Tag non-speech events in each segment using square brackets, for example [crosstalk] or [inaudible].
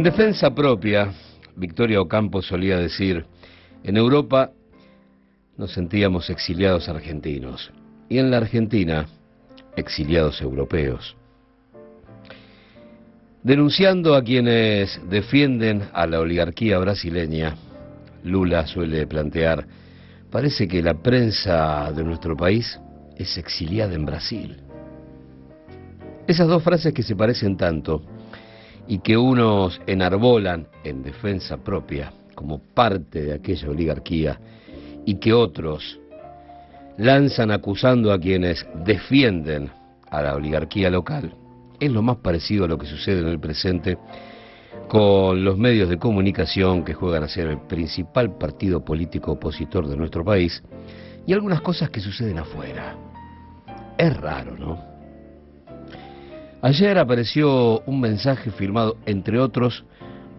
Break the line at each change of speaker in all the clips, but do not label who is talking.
En defensa propia, Victoria Ocampo solía decir, en Europa nos sentíamos exiliados argentinos y en la Argentina exiliados europeos. Denunciando a quienes defienden a la oligarquía brasileña, Lula suele plantear, parece que la prensa de nuestro país es exiliada en Brasil. Esas dos frases que se parecen tanto y que unos enarbolan en defensa propia como parte de aquella oligarquía y que otros lanzan acusando a quienes defienden a la oligarquía local, es lo más parecido a lo que sucede en el presente con los medios de comunicación que juegan a ser el principal partido político opositor de nuestro país y algunas cosas que suceden afuera. Es raro, ¿no? Ayer apareció un mensaje firmado, entre otros,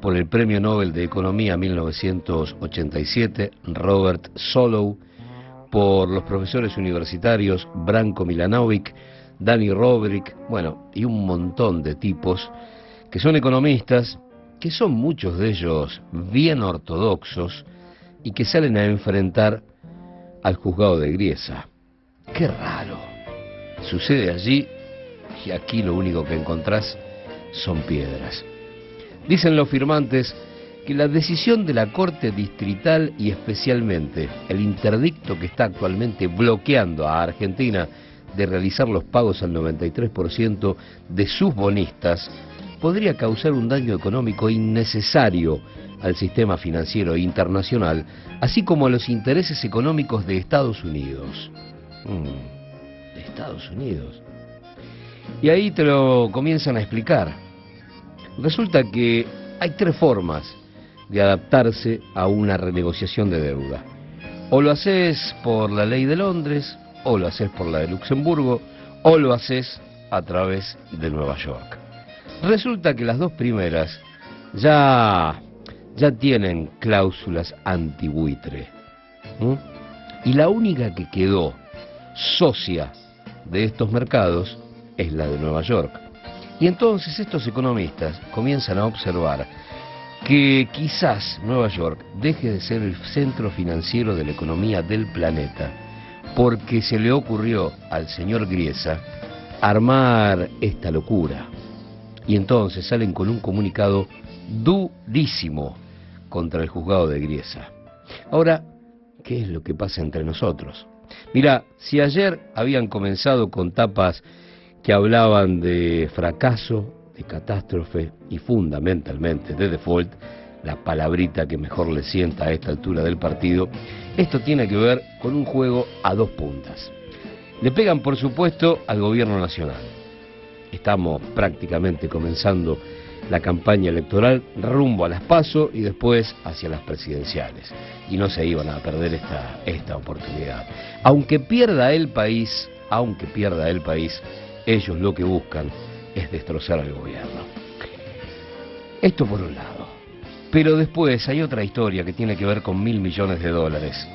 por el Premio Nobel de Economía 1987, Robert Solow, por los profesores universitarios Branko Milanovic, Dani Robrick, bueno, y un montón de tipos que son economistas, que son muchos de ellos bien ortodoxos y que salen a enfrentar al juzgado de Griesa. Qué raro. Sucede allí y aquí lo único que encontrás son piedras. Dicen los firmantes que la decisión de la Corte Distrital y especialmente el interdicto que está actualmente bloqueando a Argentina de realizar los pagos al 93% de sus bonistas podría causar un daño económico innecesario al sistema financiero internacional, así como a los intereses económicos de Estados Unidos. Mm, de Estados Unidos. Y ahí te lo comienzan a explicar. Resulta que hay tres formas de adaptarse a una renegociación de deuda. O lo haces por la ley de Londres, o lo haces por la de Luxemburgo, o lo haces a través de Nueva York. Resulta que las dos primeras ya, ya tienen cláusulas antibuitre. Y la única que quedó socia de estos mercados es la de Nueva York. Y entonces estos economistas comienzan a observar que quizás Nueva York deje de ser el centro financiero de la economía del planeta porque se le ocurrió al señor Griesa armar esta locura. Y entonces salen con un comunicado durísimo contra el juzgado de Griesa. Ahora, ¿qué es lo que pasa entre nosotros? Mira, si ayer habían comenzado con tapas que hablaban de fracaso, de catástrofe y fundamentalmente de default, la palabrita que mejor le sienta a esta altura del partido, esto tiene que ver con un juego a dos puntas. Le pegan, por supuesto, al gobierno nacional. Estamos prácticamente comenzando la campaña electoral rumbo a las PASO y después hacia las presidenciales. Y no se iban a perder esta, esta oportunidad. Aunque pierda el país, aunque pierda el país, ellos lo que buscan es destrozar al gobierno. Esto por un lado. Pero después hay otra historia que tiene que ver con mil millones de dólares.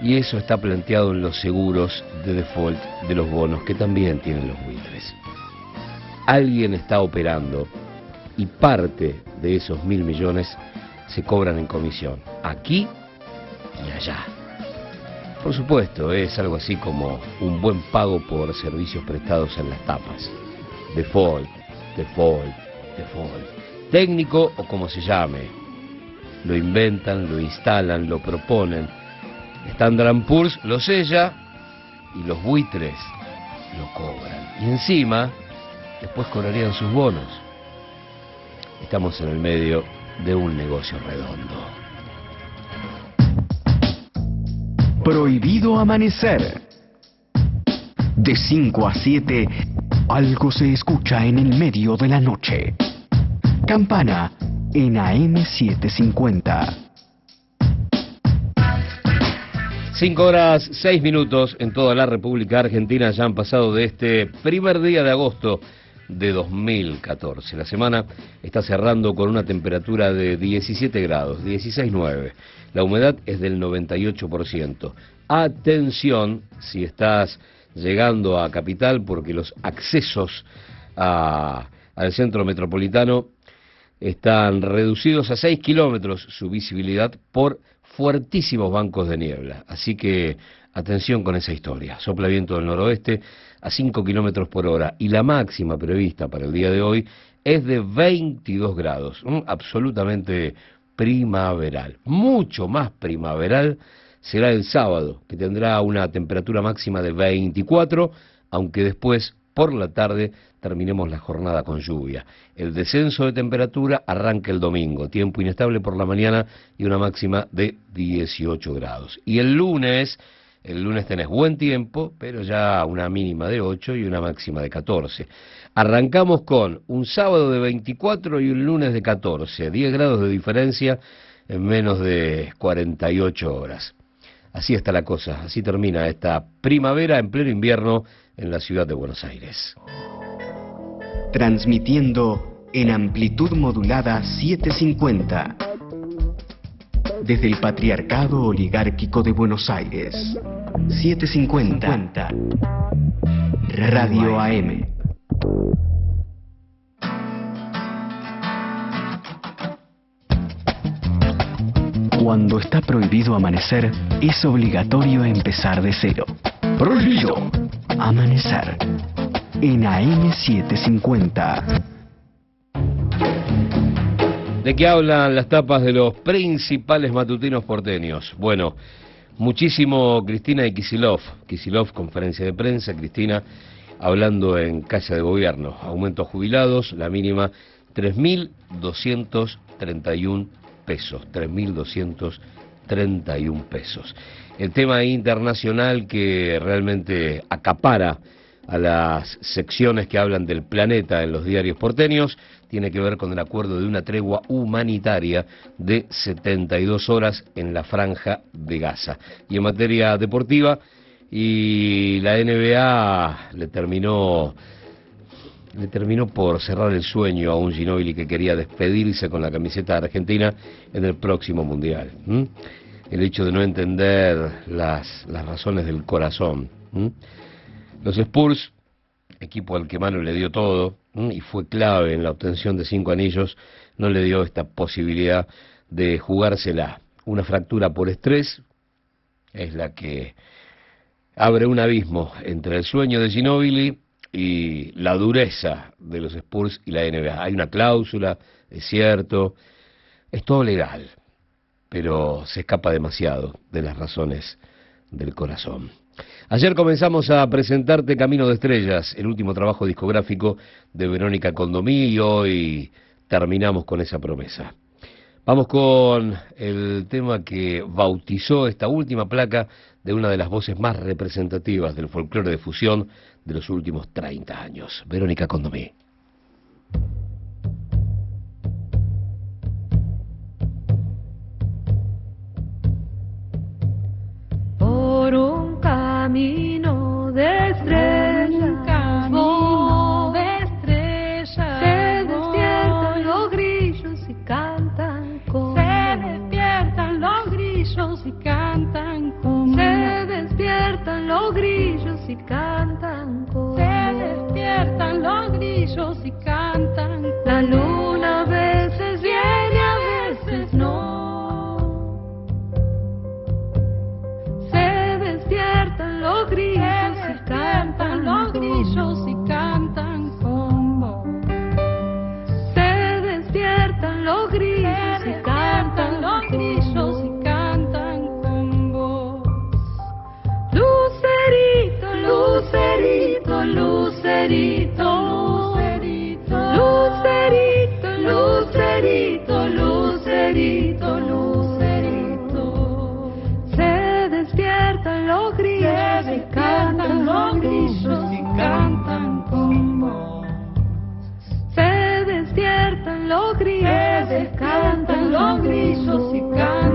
Y eso está planteado en los seguros de default de los bonos que también tienen los buitres. Alguien está operando y parte de esos mil millones se cobran en comisión, aquí y allá. Por supuesto, es algo así como un buen pago por servicios prestados en las tapas. Default, default, default. Técnico o como se llame. Lo inventan, lo instalan, lo proponen. Standard Poor's lo sella y los buitres lo cobran. Y encima, después cobrarían sus bonos. Estamos en el medio de un negocio redondo.
Prohibido amanecer. De 5 a 7, algo se escucha en el medio de la noche. Campana en AM750.
5 horas 6 minutos en toda la República Argentina ya han pasado de este primer día de agosto de 2014. La semana está cerrando con una temperatura de 17 grados, 16,9. La humedad es del 98%. Atención si estás llegando a Capital porque los accesos al centro metropolitano están reducidos a 6 kilómetros su visibilidad por fuertísimos bancos de niebla. Así que atención con esa historia. Sopla viento del noroeste a 5 kilómetros por hora y la máxima prevista para el día de hoy es de 22 grados, absolutamente primaveral. Mucho más primaveral será el sábado, que tendrá una temperatura máxima de 24, aunque después, por la tarde, terminemos la jornada con lluvia. El descenso de temperatura arranca el domingo, tiempo inestable por la mañana y una máxima de 18 grados. Y el lunes, el lunes tenés buen tiempo, pero ya una mínima de 8 y una máxima de 14. Arrancamos con un sábado de 24 y un lunes de 14, 10 grados de diferencia en menos de 48 horas. Así está la cosa, así termina esta primavera en pleno invierno en la ciudad de Buenos Aires
transmitiendo en amplitud modulada 750 desde el Patriarcado Oligárquico de Buenos Aires. 750 Radio AM. Cuando está prohibido amanecer, es obligatorio empezar de cero. Prohibido amanecer en AM750.
¿De qué hablan las tapas de los principales matutinos porteños? Bueno, muchísimo Cristina y Kisilov. Kisilov, conferencia de prensa, Cristina hablando en Casa de Gobierno. Aumentos jubilados, la mínima 3.231 pesos. 3.231 pesos. El tema internacional que realmente acapara a las secciones que hablan del planeta en los diarios porteños, tiene que ver con el acuerdo de una tregua humanitaria de 72 horas en la franja de Gaza. Y en materia deportiva, y la NBA le terminó le terminó por cerrar el sueño a un Ginobili que quería despedirse con la camiseta Argentina en el próximo Mundial. El hecho de no entender las, las razones del corazón. Los Spurs, equipo al que Manu le dio todo y fue clave en la obtención de cinco anillos, no le dio esta posibilidad de jugársela. Una fractura por estrés es la que abre un abismo entre el sueño de Ginobili y la dureza de los Spurs y la NBA. Hay una cláusula, es cierto, es todo legal, pero se escapa demasiado de las razones del corazón. Ayer comenzamos a presentarte Camino de Estrellas, el último trabajo discográfico de Verónica Condomí y hoy terminamos con esa promesa. Vamos con el tema que bautizó esta última placa de una de las voces más representativas del folclore de fusión de los últimos 30 años, Verónica Condomí.
Camino de estrellas.
camino de estrellas.
Se despiertan los grillos y cantan como.
Se despiertan los grillos y cantan como.
Se despiertan los grillos y cantan
grillos y cantan con vos.
Se despiertan los grillos y cantan los grillos y cantan con vos. Lucerito, lucerito, lucerito, lucerito, lucerito, lucerito, lucerito, lucerito. Se despiertan los grillos
cantan los grillos y cantan con vos.
Se despiertan los grillos,
se cantan los grillos y cantan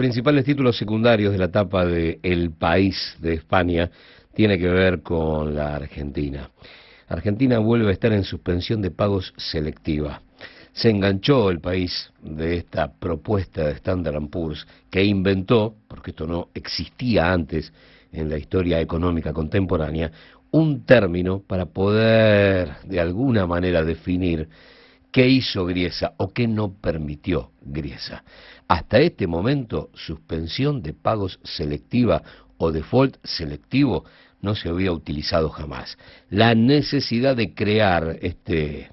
principales títulos secundarios de la etapa de El País de España tiene que ver con la Argentina. Argentina vuelve a estar en suspensión de pagos selectiva. Se enganchó el país de esta propuesta de Standard Poor's que inventó, porque esto no existía antes en la historia económica contemporánea, un término para poder de alguna manera definir qué hizo Griesa o qué no permitió Griesa. Hasta este momento, suspensión de pagos selectiva o default selectivo no se había utilizado jamás. La necesidad de crear este,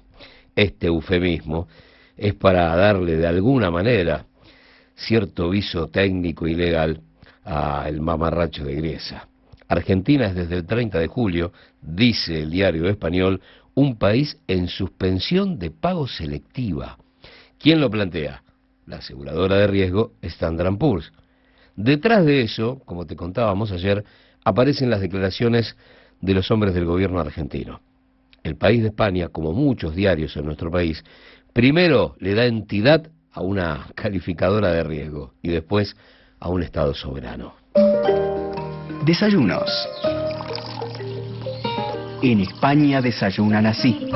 este eufemismo es para darle de alguna manera cierto viso técnico y legal al mamarracho de Griesa. Argentina es desde el 30 de julio, dice el diario español, un país en suspensión de pago selectiva. ¿Quién lo plantea? La aseguradora de riesgo Standard Poor's. Detrás de eso, como te contábamos ayer, aparecen las declaraciones de los hombres del gobierno argentino. El país de España, como muchos diarios en nuestro país, primero le da entidad a una [laughs] calificadora de riesgo y después a un Estado soberano.
Desayunos. En España desayunan así.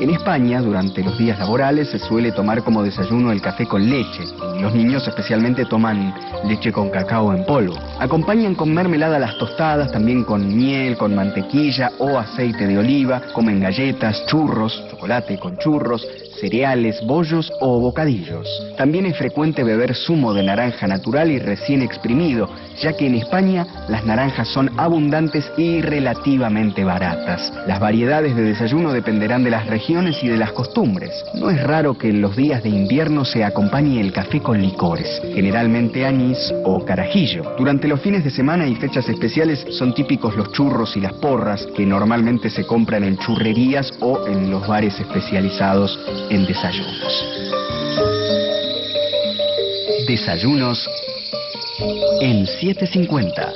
En España, durante los días laborales, se suele tomar como desayuno el café con leche. Los niños especialmente toman leche con cacao en polvo. Acompañan con mermelada las tostadas, también con miel, con mantequilla o aceite de oliva. Comen galletas, churros, chocolate con churros, cereales, bollos o bocadillos. También es frecuente beber zumo de naranja natural y recién exprimido, ya que en España las naranjas son abundantes y relativamente baratas. Las variedades de desayuno dependerán de las regiones y de las costumbres. No es raro que en los días de invierno se acompañe el café con licores, generalmente anís o carajillo. Durante los fines de semana y fechas especiales son típicos los churros y las porras, que normalmente se compran en churrerías o en los bares especializados en desayunos. Desayunos en 750.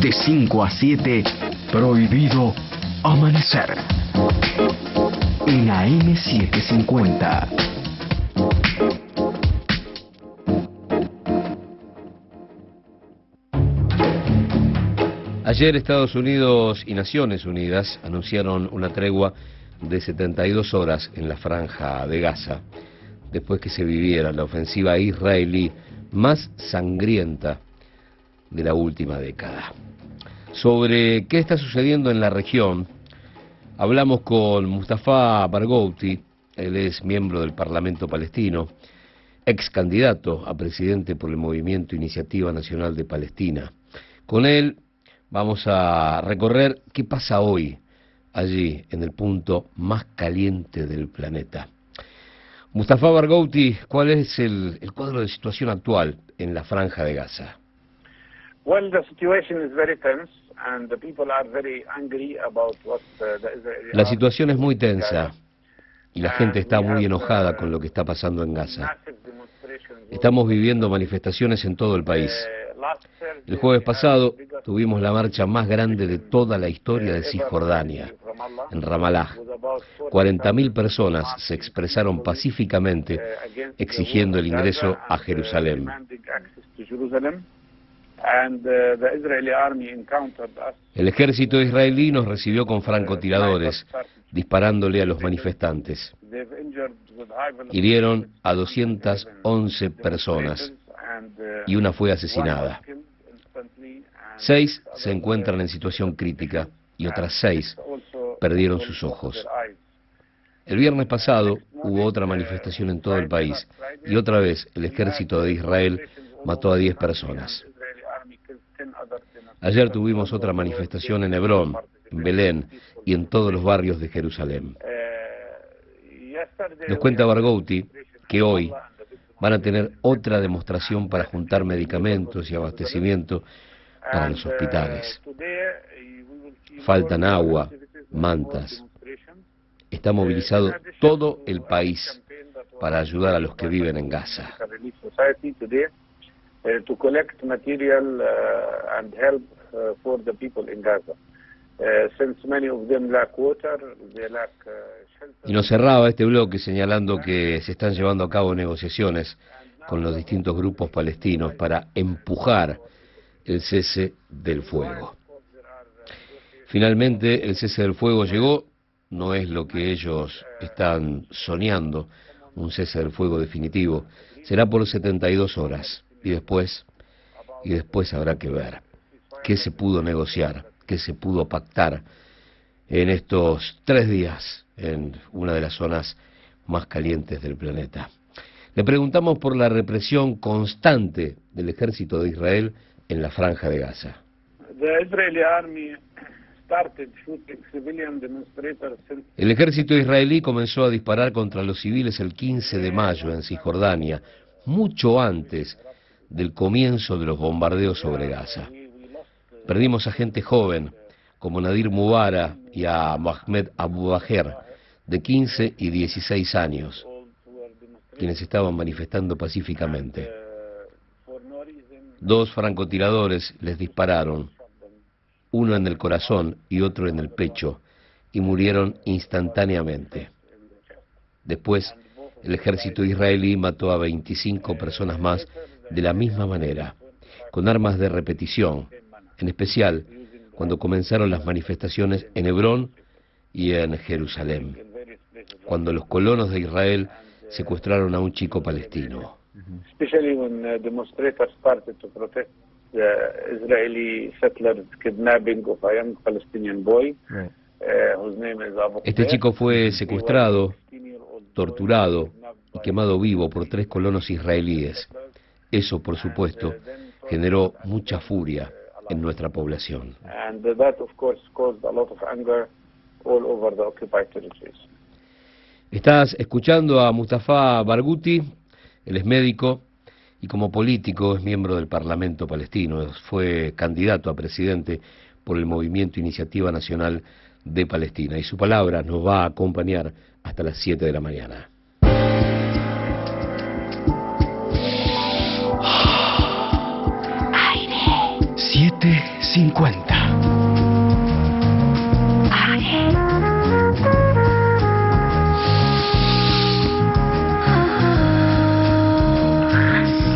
De 5 a 7, prohibido amanecer. En AM750.
Ayer Estados Unidos y Naciones Unidas anunciaron una tregua de 72 horas en la franja de Gaza, después que se viviera la ofensiva israelí más sangrienta de la última década. Sobre qué está sucediendo en la región, hablamos con Mustafa Barghouti, él es miembro del Parlamento palestino, ex candidato a presidente por el Movimiento Iniciativa Nacional de Palestina. Con él vamos a recorrer qué pasa hoy allí, en el punto más caliente del planeta. Mustafa Barghouti, ¿cuál es el, el cuadro de situación actual en la franja de Gaza?
Well, the situation is very tense and the people are very angry about what uh, the Israeli
La situación es muy tensa y la gente está muy enojada con lo que está pasando en Gaza. Estamos viviendo manifestaciones en todo el país. El jueves pasado tuvimos la marcha más grande de toda la historia de Cisjordania, en Ramallah.
with about
40.000
40,000
personas se expresaron pacíficamente exigiendo el
in
ingreso a Jerusalén. El ejército israelí nos recibió con francotiradores, disparándole a los manifestantes. Hirieron a 211 personas y una fue asesinada. Seis se encuentran en situación crítica y otras seis perdieron sus ojos. El viernes pasado hubo otra manifestación en todo el país y otra vez el ejército de Israel mató a 10 personas. Ayer tuvimos otra manifestación en Hebrón, en Belén y en todos los barrios de Jerusalén. Nos cuenta Barghouti, que hoy van a tener otra demostración para juntar medicamentos y abastecimiento para los hospitales. Faltan agua, mantas. Está movilizado todo el país para ayudar a los que viven en Gaza. Y nos cerraba este bloque señalando que se están llevando a cabo negociaciones con los distintos grupos palestinos para empujar el cese del fuego. Finalmente el cese del fuego llegó, no es lo que ellos están soñando, un cese del fuego definitivo, será por 72 horas. Y después, y después habrá que ver qué se pudo negociar, qué se pudo pactar en estos tres días en una de las zonas más calientes del planeta. Le preguntamos por la represión constante del ejército de Israel en la franja de Gaza. El ejército israelí comenzó a disparar contra los civiles el 15 de mayo en Cisjordania, mucho antes del comienzo de los bombardeos sobre Gaza. Perdimos a gente joven, como Nadir Mubara y a Mohamed Abu Bajer, de 15 y 16 años, quienes estaban manifestando pacíficamente. Dos francotiradores les dispararon, uno en el corazón y otro en el pecho, y murieron instantáneamente. Después, el ejército israelí mató a 25 personas más de la misma manera, con armas de repetición, en especial cuando comenzaron las manifestaciones en Hebrón y en Jerusalén, cuando los colonos de Israel secuestraron a un chico palestino. Este chico fue secuestrado, torturado y quemado vivo por tres colonos israelíes. Eso, por supuesto, generó mucha furia en nuestra población. Estás escuchando a Mustafa Barghouti, él es médico y como político es miembro del Parlamento palestino, fue candidato a presidente por el Movimiento Iniciativa Nacional de Palestina y su palabra nos va a acompañar hasta las 7 de la mañana.
750.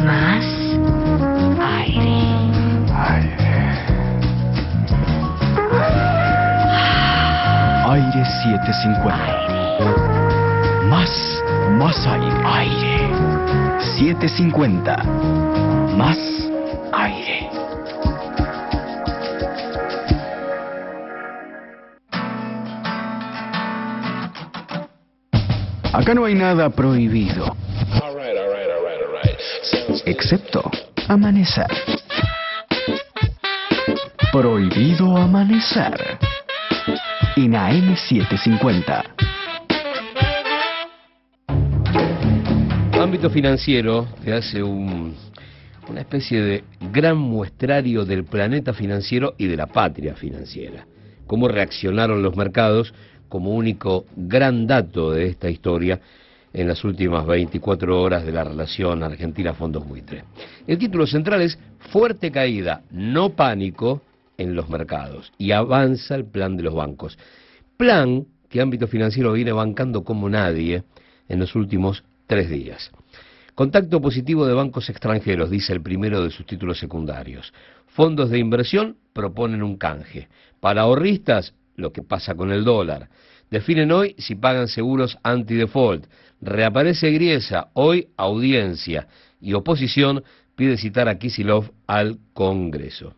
Más aire.
Aire 750. Más, más aire. Aire. 750. Más aire. Acá no hay nada prohibido. Excepto amanecer. Prohibido amanecer. En AM750.
Ámbito financiero te hace un, una especie de gran muestrario del planeta financiero y de la patria financiera. Cómo reaccionaron los mercados como único gran dato de esta historia en las últimas 24 horas de la relación Argentina-Fondos Buitre. El título central es Fuerte caída, no pánico en los mercados y avanza el plan de los bancos. Plan que ámbito financiero viene bancando como nadie en los últimos tres días. Contacto positivo de bancos extranjeros, dice el primero de sus títulos secundarios. Fondos de inversión proponen un canje. Para ahorristas, lo que pasa con el dólar. Definen hoy si pagan seguros anti-default. Reaparece Griesa, hoy audiencia. Y oposición pide citar a Kisilov al Congreso.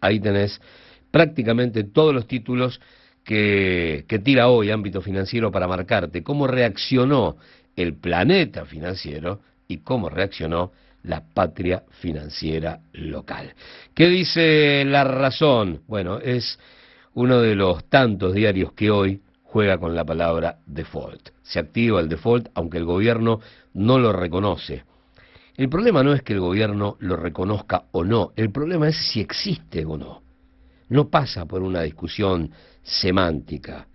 Ahí tenés prácticamente todos los títulos que tira hoy ámbito financiero para marcarte cómo reaccionó el planeta financiero y cómo reaccionó la patria financiera local. ¿Qué dice la razón? Bueno, es uno de los tantos diarios que hoy juega con la palabra default. Se activa el default aunque el gobierno no lo reconoce. El problema no es que el gobierno lo reconozca o no, el problema es si existe o no. No pasa por una discusión semántica.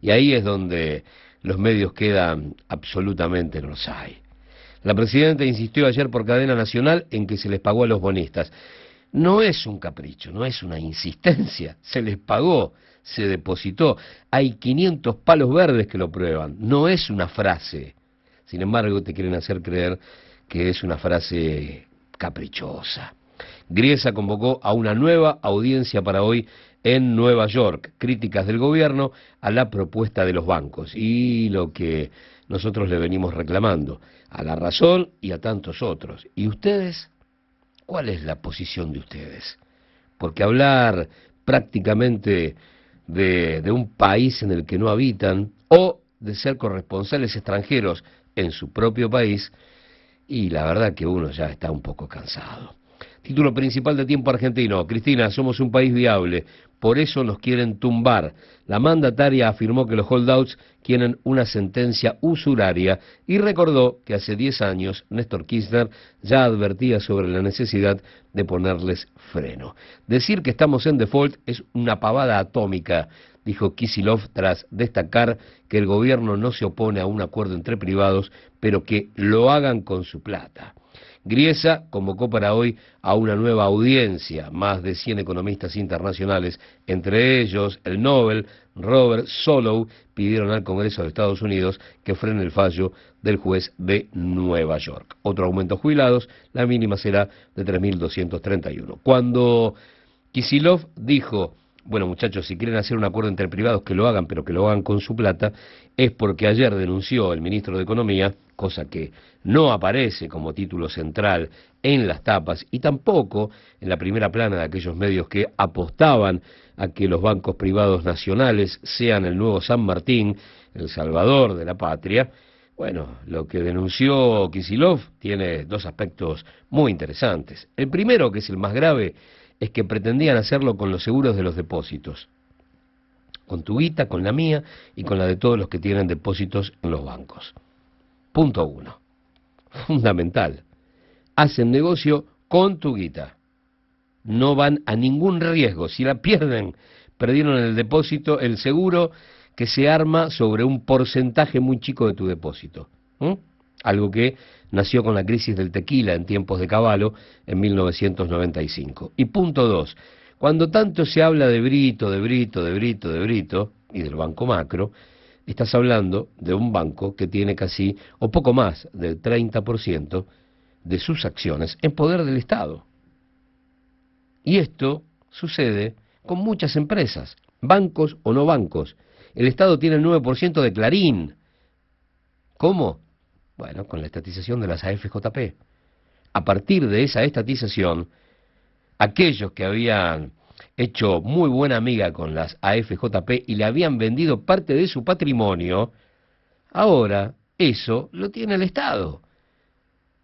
Y ahí es donde los medios quedan absolutamente no los hay. La presidenta insistió ayer por cadena nacional en que se les pagó a los bonistas. No es un capricho, no es una insistencia, [laughs] se les pagó, se depositó. Hay 500 palos verdes que lo prueban, no es una frase. Sin embargo, te quieren hacer creer que es una frase caprichosa. Griesa convocó a una nueva audiencia para hoy en Nueva York, críticas del gobierno a la propuesta de los bancos y lo que nosotros le venimos reclamando, a la razón y a tantos otros. ¿Y ustedes? ¿Cuál es la posición de ustedes? Porque hablar prácticamente de, de un país en el que no habitan o de ser corresponsales extranjeros en su propio país, y la verdad que uno ya está un poco cansado. Título principal de Tiempo Argentino. Cristina, somos un país viable, por eso nos quieren tumbar. La mandataria afirmó que los holdouts quieren una sentencia usuraria y recordó que hace 10 años Néstor Kirchner ya advertía sobre la necesidad de ponerles freno. Decir que estamos en default es una pavada atómica, dijo Kisilov tras destacar que el gobierno no se opone a un acuerdo entre privados, pero que lo hagan con su plata. Griesa convocó para hoy a una nueva audiencia, más de 100 economistas internacionales, entre ellos el Nobel Robert Solow, pidieron al Congreso de Estados Unidos que frene el fallo del juez de Nueva York. Otro aumento jubilados, la mínima será de 3.231. Cuando Kisilov dijo bueno muchachos, si quieren hacer un acuerdo entre privados que lo hagan, pero que lo hagan con su plata, es porque ayer denunció el ministro de Economía, cosa que no aparece como título central en las tapas y tampoco en la primera plana de aquellos medios que apostaban a que los bancos privados nacionales sean el nuevo San Martín, el salvador de la patria, bueno, lo que denunció Kisilov tiene dos aspectos muy interesantes. El primero, que es el más grave, es que pretendían hacerlo con los seguros de los depósitos. Con tu guita, con la mía y con la de todos los que tienen depósitos en los bancos. Punto uno. Fundamental. Hacen negocio con tu guita. No van a ningún riesgo. Si la pierden, perdieron el depósito, el seguro que se arma sobre un porcentaje muy chico de tu depósito. Algo que nació con la crisis del tequila en tiempos de Caballo en 1995. Y punto dos, cuando tanto se habla de Brito, de Brito, de Brito, de Brito, y del Banco Macro, estás hablando de un banco que tiene casi, o poco más, del 30% de sus acciones en poder del Estado. Y esto sucede con muchas empresas, bancos o no bancos. El Estado tiene el 9% de Clarín. ¿Cómo? Bueno, con la estatización de las AFJP. A partir de esa estatización, aquellos que habían hecho muy buena amiga con las AFJP y le habían vendido parte de su patrimonio, ahora eso lo tiene el Estado.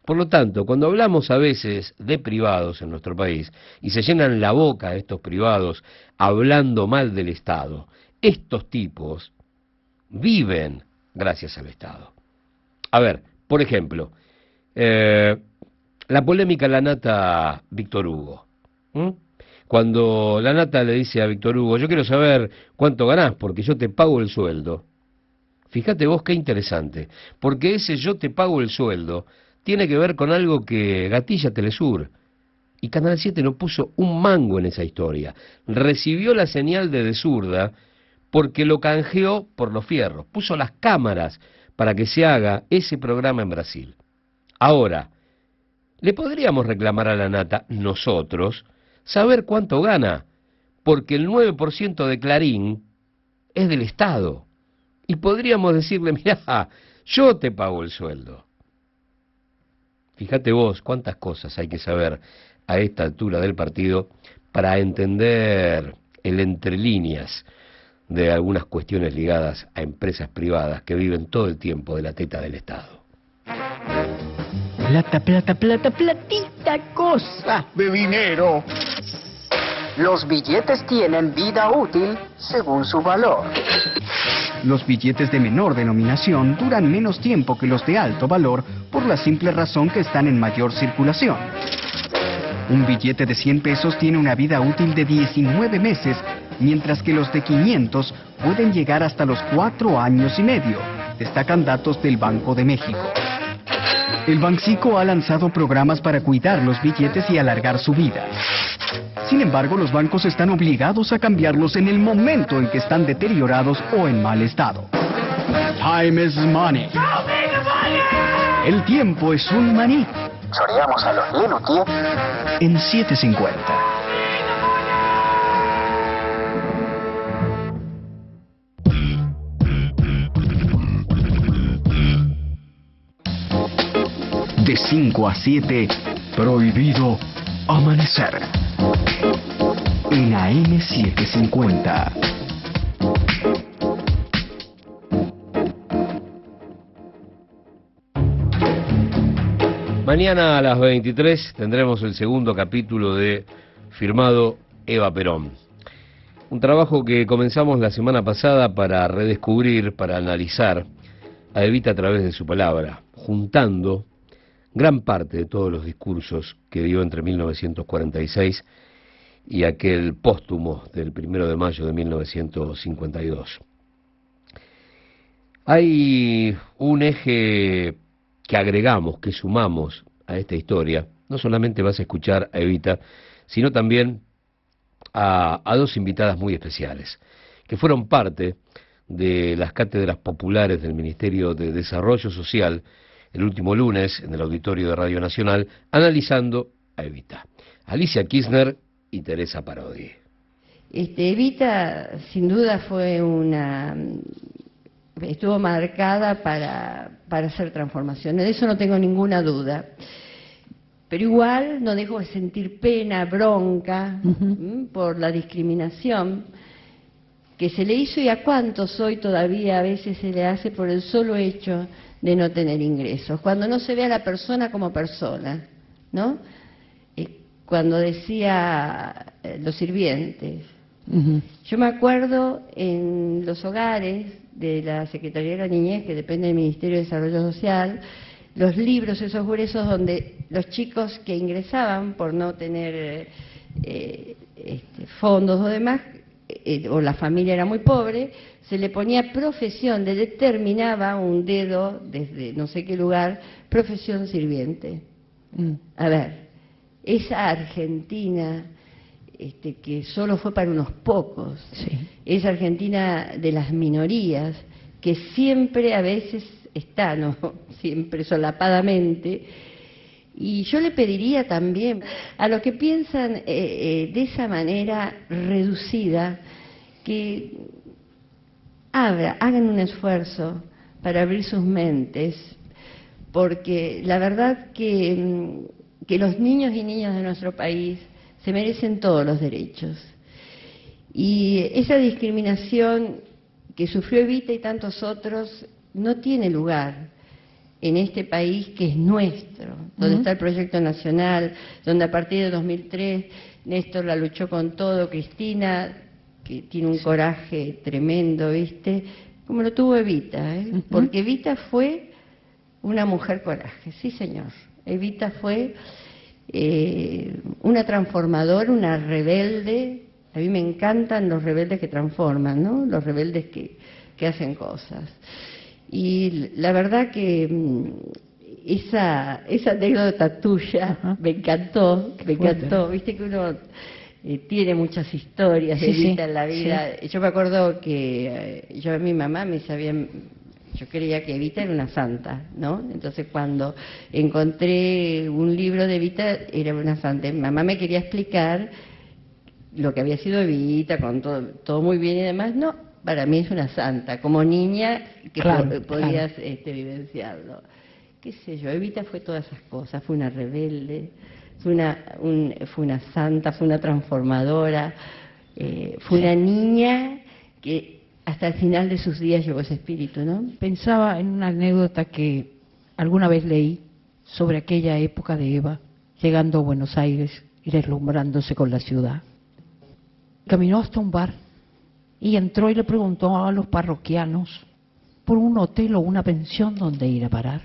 Por lo tanto, cuando hablamos a veces de privados en nuestro país y se llenan la boca estos privados hablando mal del Estado, estos tipos viven gracias al Estado. A ver, por ejemplo, eh, la polémica la nata Víctor Hugo. Cuando la nata le dice a Víctor Hugo, yo quiero saber cuánto ganás porque yo te pago el sueldo. Fíjate vos qué interesante, porque ese yo te pago el sueldo tiene que ver con algo que gatilla Telesur. Y Canal 7 no puso un mango en esa historia. Recibió la señal de Desurda porque lo canjeó por los fierros. Puso las cámaras para que se haga ese programa en Brasil. Ahora, le podríamos reclamar a la nata nosotros saber cuánto gana, porque el 9% de Clarín es del Estado. Y podríamos decirle, [laughs] mira, yo te pago el sueldo. Fíjate vos cuántas cosas hay que saber a esta altura del partido para entender el entre líneas de algunas cuestiones ligadas a empresas privadas que viven todo el tiempo de la teta del Estado.
Plata, plata, plata, platita, cosa de dinero.
Los billetes tienen vida útil según su valor.
Los billetes de menor denominación duran menos tiempo que los de alto valor por la simple razón que están en mayor circulación. Un billete de 100 pesos tiene una vida útil de 19 meses, mientras que los de 500 pueden llegar hasta los 4 años y medio, destacan datos del Banco de México. El Bancico ha lanzado programas para cuidar los billetes y alargar su vida. Sin embargo, los bancos están obligados a cambiarlos en el momento en que están deteriorados o en mal estado. Time is money. El tiempo es un maní.
Choreamos a los Lenutier
en 750. De 5 a 7, prohibido amanecer. En AM750.
Mañana a las 23 tendremos el segundo capítulo de Firmado Eva Perón. Un trabajo que comenzamos la semana pasada para redescubrir, para analizar a Evita a través de su palabra, juntando gran parte de todos los discursos que dio entre 1946 y aquel póstumo del primero de mayo de 1952. Hay un eje que agregamos, que sumamos a esta historia, no solamente vas a escuchar a Evita, sino también a, dos invitadas muy especiales, que fueron parte de las cátedras populares del Ministerio de Desarrollo Social el último lunes en el auditorio de Radio Nacional, analizando a Evita. Alicia Kirchner y Teresa Parodi.
Este, Evita, sin duda, fue una estuvo marcada para, hacer transformaciones, de eso no tengo ninguna duda. Pero igual no dejo de sentir pena, bronca por la discriminación que se le hizo y a cuántos hoy todavía a veces se le hace por el solo hecho de no tener ingresos, cuando no se ve a la persona como persona, ¿no? cuando decía eh, los sirvientes. Yo me acuerdo en los hogares de la Secretaría de la Niñez, que depende del Ministerio de Desarrollo Social, los libros, esos gruesos donde los chicos que ingresaban por no tener eh, este, fondos o demás, eh, o la familia era muy pobre, se le ponía profesión, le determinaba un dedo desde no sé qué lugar, profesión sirviente. Mm. A ver, esa Argentina este, que solo fue para unos pocos, esa Argentina de las minorías, que siempre a veces está, ¿no? [laughs] siempre solapadamente, y yo le pediría también a los que piensan eh, eh, de esa manera reducida, que hagan un esfuerzo para abrir sus mentes, porque la verdad que, mm, que los niños y niñas de nuestro país se merecen todos los derechos. Y esa discriminación que sufrió Evita y tantos otros no tiene lugar en este país que es nuestro, donde está el proyecto nacional, donde a partir de 2003 Néstor la luchó con todo, Cristina, que tiene un coraje tremendo, ¿viste? Como lo tuvo Evita, ¿eh? porque Evita fue una mujer coraje, sí señor. Evita fue eh, una transformadora, una rebelde. A mí me encantan los rebeldes que transforman, ¿no? Los rebeldes que, que hacen cosas. Y la verdad que mm, esa, esa anécdota tuya me encantó, me encantó. Viste que uno eh, tiene muchas historias de vida en la vida. Yo me acuerdo que eh, yo a mi mamá me sabía yo creía que Evita era una santa, ¿no? Entonces cuando encontré un libro de Evita, era una santa. Mi mamá me quería explicar lo que había sido Evita, con todo, todo muy bien y demás. No, para mí es una santa. Como niña que podías este, vivenciarlo. Qué sé yo, Evita fue todas esas cosas, fue una rebelde, fue una, fue una santa, fue una transformadora, eh, fue una niña que hasta el final de sus días llevó ese espíritu, ¿no?
Pensaba en una anécdota que alguna vez leí sobre aquella época de Eva, llegando a Buenos Aires y deslumbrándose con la ciudad. Caminó hasta un bar y entró y le preguntó a los parroquianos por un hotel o una pensión donde ir a parar.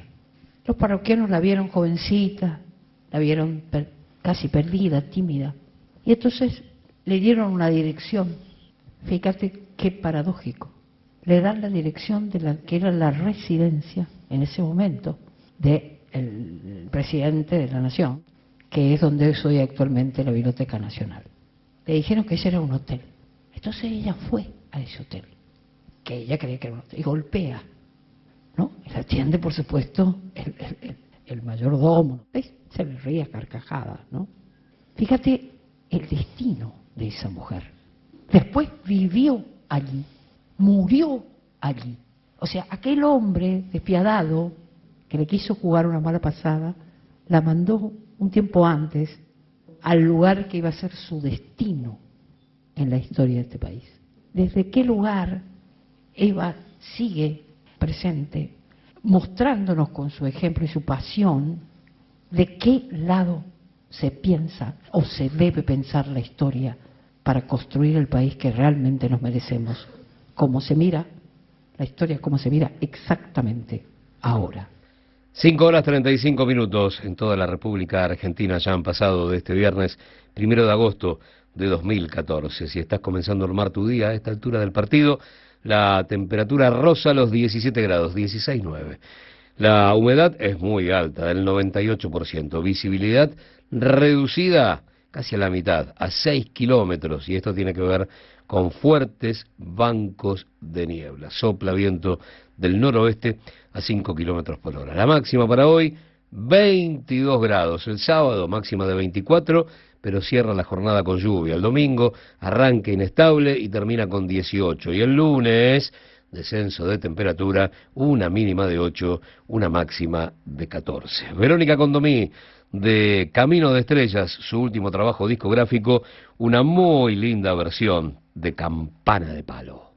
Los parroquianos la vieron jovencita, la vieron casi perdida, tímida. Y entonces le dieron una dirección. Fíjate qué paradójico. Le dan la dirección de la que era la residencia en ese momento del presidente de la nación, que es donde soy actualmente la Biblioteca Nacional. Le dijeron que ese era un hotel. Entonces ella fue a ese hotel, que ella creía que era un hotel, y golpea, ¿no? Y la atiende, por supuesto, el, mayordomo. Se le ría carcajada, ¿no? Fíjate el destino de esa mujer. Después vivió allí, murió allí. O sea, aquel hombre despiadado que le quiso jugar una mala pasada, la mandó un tiempo antes al lugar que iba a ser su destino en la historia de este país. ¿Desde qué lugar Eva sigue presente, mostrándonos con su ejemplo y su pasión de qué lado se piensa o se debe pensar la historia para construir el país que realmente nos merecemos, como se mira la historia, como se mira exactamente ahora.
Cinco horas treinta y cinco minutos en toda la República Argentina ya han pasado de este viernes primero de agosto de 2014. Si estás comenzando a armar tu día a esta altura del partido, la temperatura rosa los 17 grados, 16,9. La humedad es muy alta, del 98%. Visibilidad reducida casi a la mitad, a 6 kilómetros. Y esto tiene que ver con fuertes bancos de niebla. Sopla viento del noroeste a 5 kilómetros por hora. La máxima para hoy, 22 grados. El sábado, máxima de 24, pero cierra la jornada con lluvia. El domingo, arranque inestable y termina con 18. Y el lunes, descenso de temperatura, una mínima de 8, una máxima de 14. Verónica Condomí de Camino de Estrellas, su último trabajo discográfico, una muy linda versión de Campana de Palo.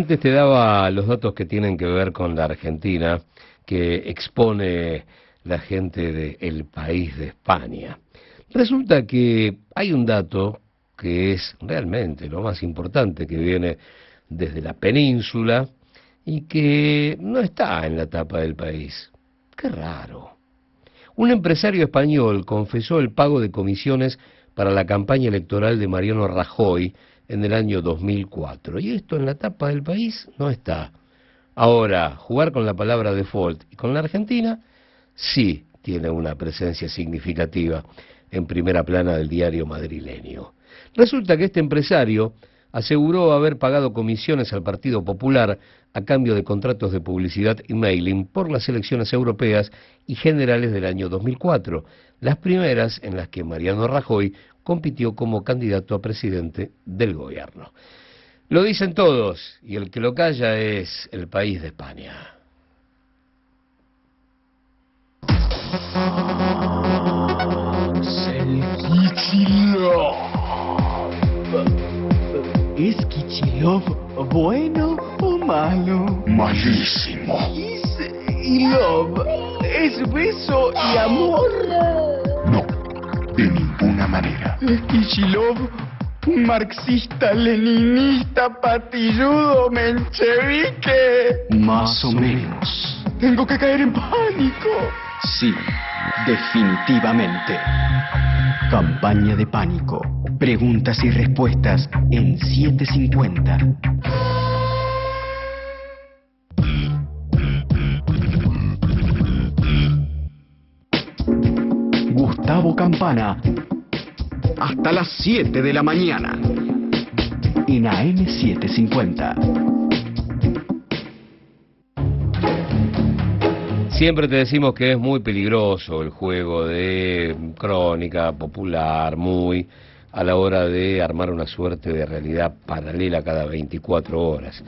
Antes te daba los datos que tienen que ver con la Argentina, que expone la gente del país de España. Resulta que hay un dato que es realmente lo más importante que viene desde la península y que no está en la tapa del país. Qué raro. Un empresario español confesó el pago de comisiones para la campaña electoral de Mariano Rajoy en el año 2004. Y esto en la tapa del país no está. Ahora, jugar con la palabra default y con la Argentina sí tiene una presencia significativa en primera plana del diario madrileño. Resulta que este empresario aseguró haber pagado comisiones al Partido Popular a cambio de contratos de publicidad y mailing por las elecciones europeas y generales del año 2004, las primeras en las que Mariano Rajoy compitió como candidato a presidente del gobierno. Lo dicen todos y el que lo calla es el país de España.
Kichilov bueno o malo?
Malísimo.
¿Y love? ¿Es beso y amor?
No, de ninguna manera.
¿Es Kichilov un marxista, leninista, patilludo, menchevique?
Más o menos.
Tengo que caer en pánico.
Sí, definitivamente. Campaña de pánico. Preguntas y respuestas en 750. Gustavo Campana. Hasta las 7 de la mañana. En AM750.
Siempre te decimos que es muy peligroso el juego de crónica popular, muy a la hora de armar una suerte de realidad paralela cada 24 horas.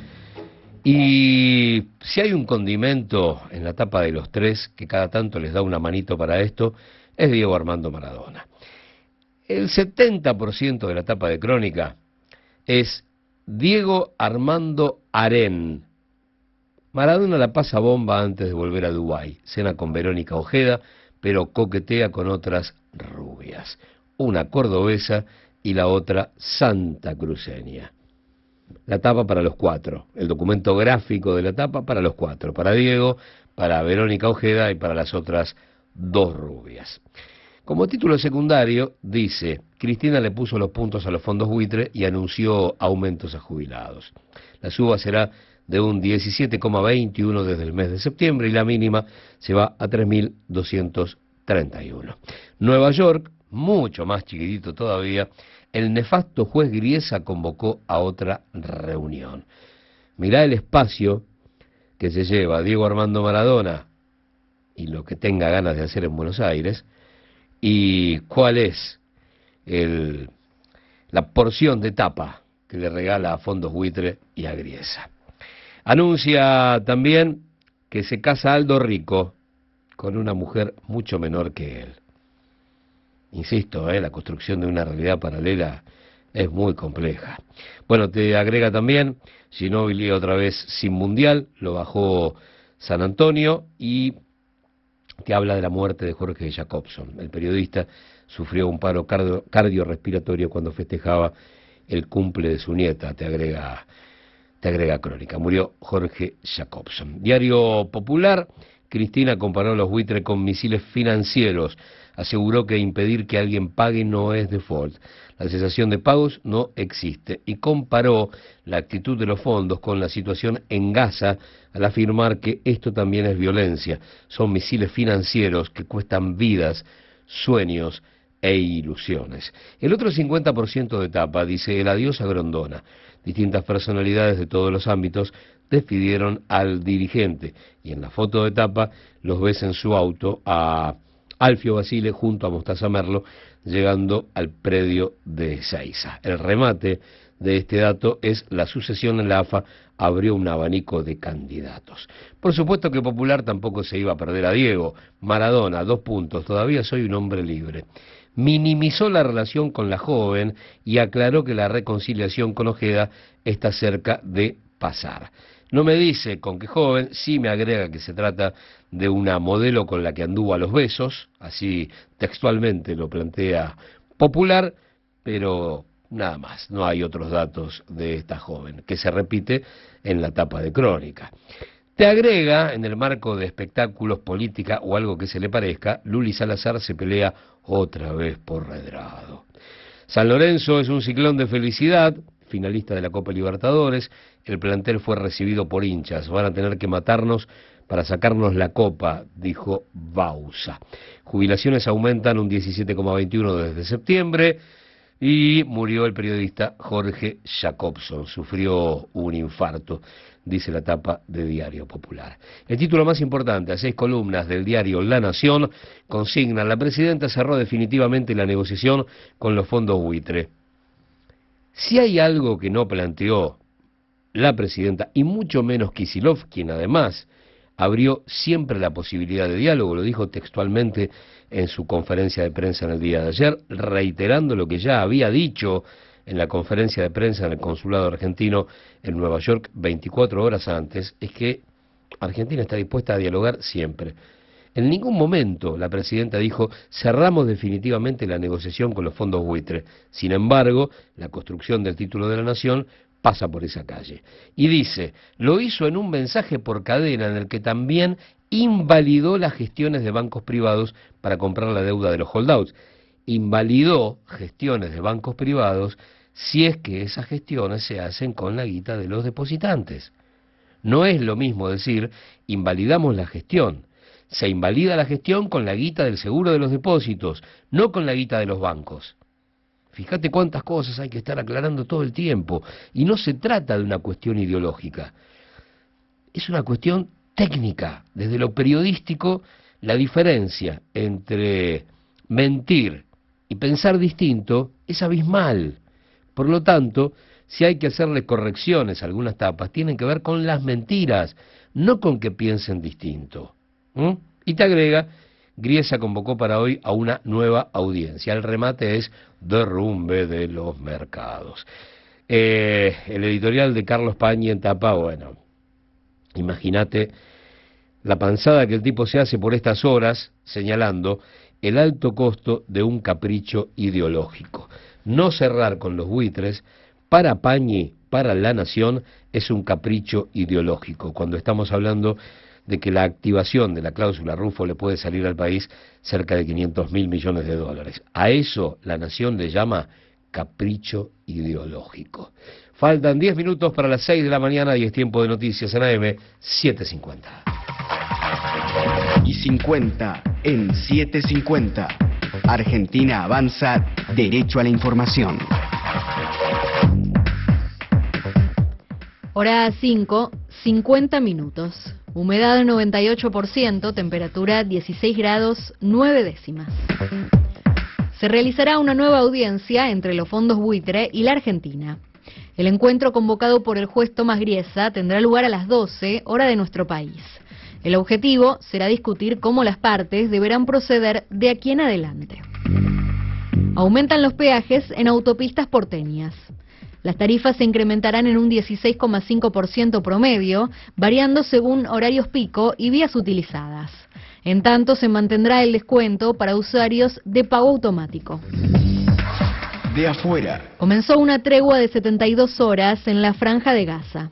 Y si hay un condimento en la tapa de los tres que cada tanto les da una manito para esto, es Diego Armando Maradona. El 70% de la tapa de crónica es Diego Armando Arén, Maradona la pasa bomba antes de volver a Dubái. Cena con Verónica Ojeda, pero coquetea con otras rubias. Una cordobesa y la otra santa cruceña. La tapa para los cuatro. El documento gráfico de la tapa para los cuatro. Para Diego, para Verónica Ojeda y para las otras dos rubias. Como título secundario dice, Cristina le puso los puntos a los fondos buitre y anunció aumentos a jubilados. La suba será de un 17,21 desde el mes de septiembre y la mínima se va a 3.231. Nueva York, mucho más chiquitito todavía, el nefasto juez Griesa convocó a otra reunión. Mirá el espacio que se lleva Diego Armando Maradona y lo que tenga ganas de hacer en Buenos Aires, y cuál es el, la porción de tapa que le regala a Fondos Buitre y a Griesa. Anuncia también que se casa Aldo Rico con una mujer mucho menor que él. Insisto, ¿eh? la construcción de una realidad paralela es muy compleja. Bueno, te agrega también Ginóbili otra vez sin mundial, lo bajó San Antonio y te habla de la muerte de Jorge Jacobson. El periodista sufrió un paro cardio, cardiorrespiratorio cuando festejaba el cumple de su nieta, te agrega, te agrega crónica. Murió Jorge Jacobson. Diario Popular, Cristina comparó los buitres con misiles financieros aseguró que impedir que alguien pague no es default. La cesación de pagos no existe y comparó la actitud de los fondos con la situación en Gaza al afirmar que esto también es violencia. Son misiles financieros que cuestan vidas, sueños e ilusiones. El otro 50% de etapa dice el adiós a Grondona. Distintas personalidades de todos los ámbitos despidieron al dirigente y en la foto de etapa los ves en su auto a Alfio Basile junto a Mostaza Merlo, llegando al predio de Saiza. El remate de este dato es la sucesión en la AFA abrió un abanico de candidatos. Por supuesto que Popular tampoco se iba a perder a Diego. Maradona, dos puntos, todavía soy un hombre libre. Minimizó la relación con la joven y aclaró que la reconciliación con Ojeda está cerca de pasar. No me dice con qué joven, sí me agrega que se trata de una modelo con la que anduvo a los besos, así textualmente lo plantea popular, pero nada más, no hay otros datos de esta joven, que se repite en la tapa de crónica. Te agrega, en el marco de espectáculos, política o algo que se le parezca, Luli Salazar se pelea otra vez por Redrado. San Lorenzo es un ciclón de felicidad, finalista de la Copa Libertadores, el plantel fue recibido por hinchas, van a tener que matarnos para sacarnos la copa, dijo Bausa. Jubilaciones aumentan un 17,21 desde septiembre y murió el periodista Jorge Jacobson, sufrió un infarto, dice la tapa de Diario Popular. El título más importante, a seis columnas del diario La Nación, consigna, la presidenta cerró definitivamente la negociación con los fondos buitre. Si hay algo que no planteó la presidenta, y mucho menos Kisilov, quien además abrió siempre la posibilidad de diálogo, lo dijo textualmente en su conferencia de prensa en el día de ayer, reiterando lo que ya había dicho en la conferencia de prensa en el consulado argentino en Nueva York 24 horas antes, es que Argentina está dispuesta a dialogar siempre. En ningún momento la presidenta dijo cerramos definitivamente la negociación con los fondos buitres. Sin embargo, la construcción del título de la nación pasa por esa calle. Y dice, lo hizo en un mensaje por cadena en el que también invalidó las gestiones de bancos privados para comprar la deuda de los holdouts. Invalidó gestiones de bancos privados si es que esas gestiones se hacen con la guita de los depositantes. No es lo mismo decir, invalidamos la gestión. Se invalida la gestión con la guita del seguro de los depósitos, no con la guita de los bancos. Fíjate cuántas cosas hay que estar aclarando todo el tiempo. Y no se trata de una cuestión ideológica. Es una cuestión técnica. Desde lo periodístico, la diferencia entre mentir y pensar distinto es abismal. Por lo tanto, si hay que hacerle correcciones a algunas tapas, tienen que ver con las mentiras, no con que piensen distinto. Y te agrega Griesa convocó para hoy a una nueva audiencia. El remate es derrumbe de los mercados. Eh, el editorial de Carlos Pañi en tapa, bueno, imagínate la panzada que el tipo se hace por estas horas, señalando el alto costo de un capricho ideológico. No cerrar con los buitres, para Pañi, para la nación, es un capricho ideológico. Cuando estamos hablando de que la activación de la cláusula Rufo le puede salir al país cerca de 500 mil millones de dólares. A eso la nación le llama capricho ideológico. Faltan 10 minutos para las 6 de la mañana y es tiempo de noticias en AM 750.
Y 50 en 750. Argentina avanza derecho a la información.
Hora 5, 50 minutos. Humedad 98%, temperatura 16 grados 9 décimas. Se realizará una nueva audiencia entre los fondos buitre y la Argentina. El encuentro convocado por el juez Tomás Griesa tendrá lugar a las 12, hora de nuestro país. El objetivo será discutir cómo las partes deberán proceder de aquí en adelante. Aumentan los peajes en autopistas porteñas. Las tarifas se incrementarán en un 16,5% promedio, variando según horarios pico y vías utilizadas. En tanto, se mantendrá el descuento para usuarios de pago automático.
De afuera.
Comenzó una tregua de 72 horas en la franja de Gaza.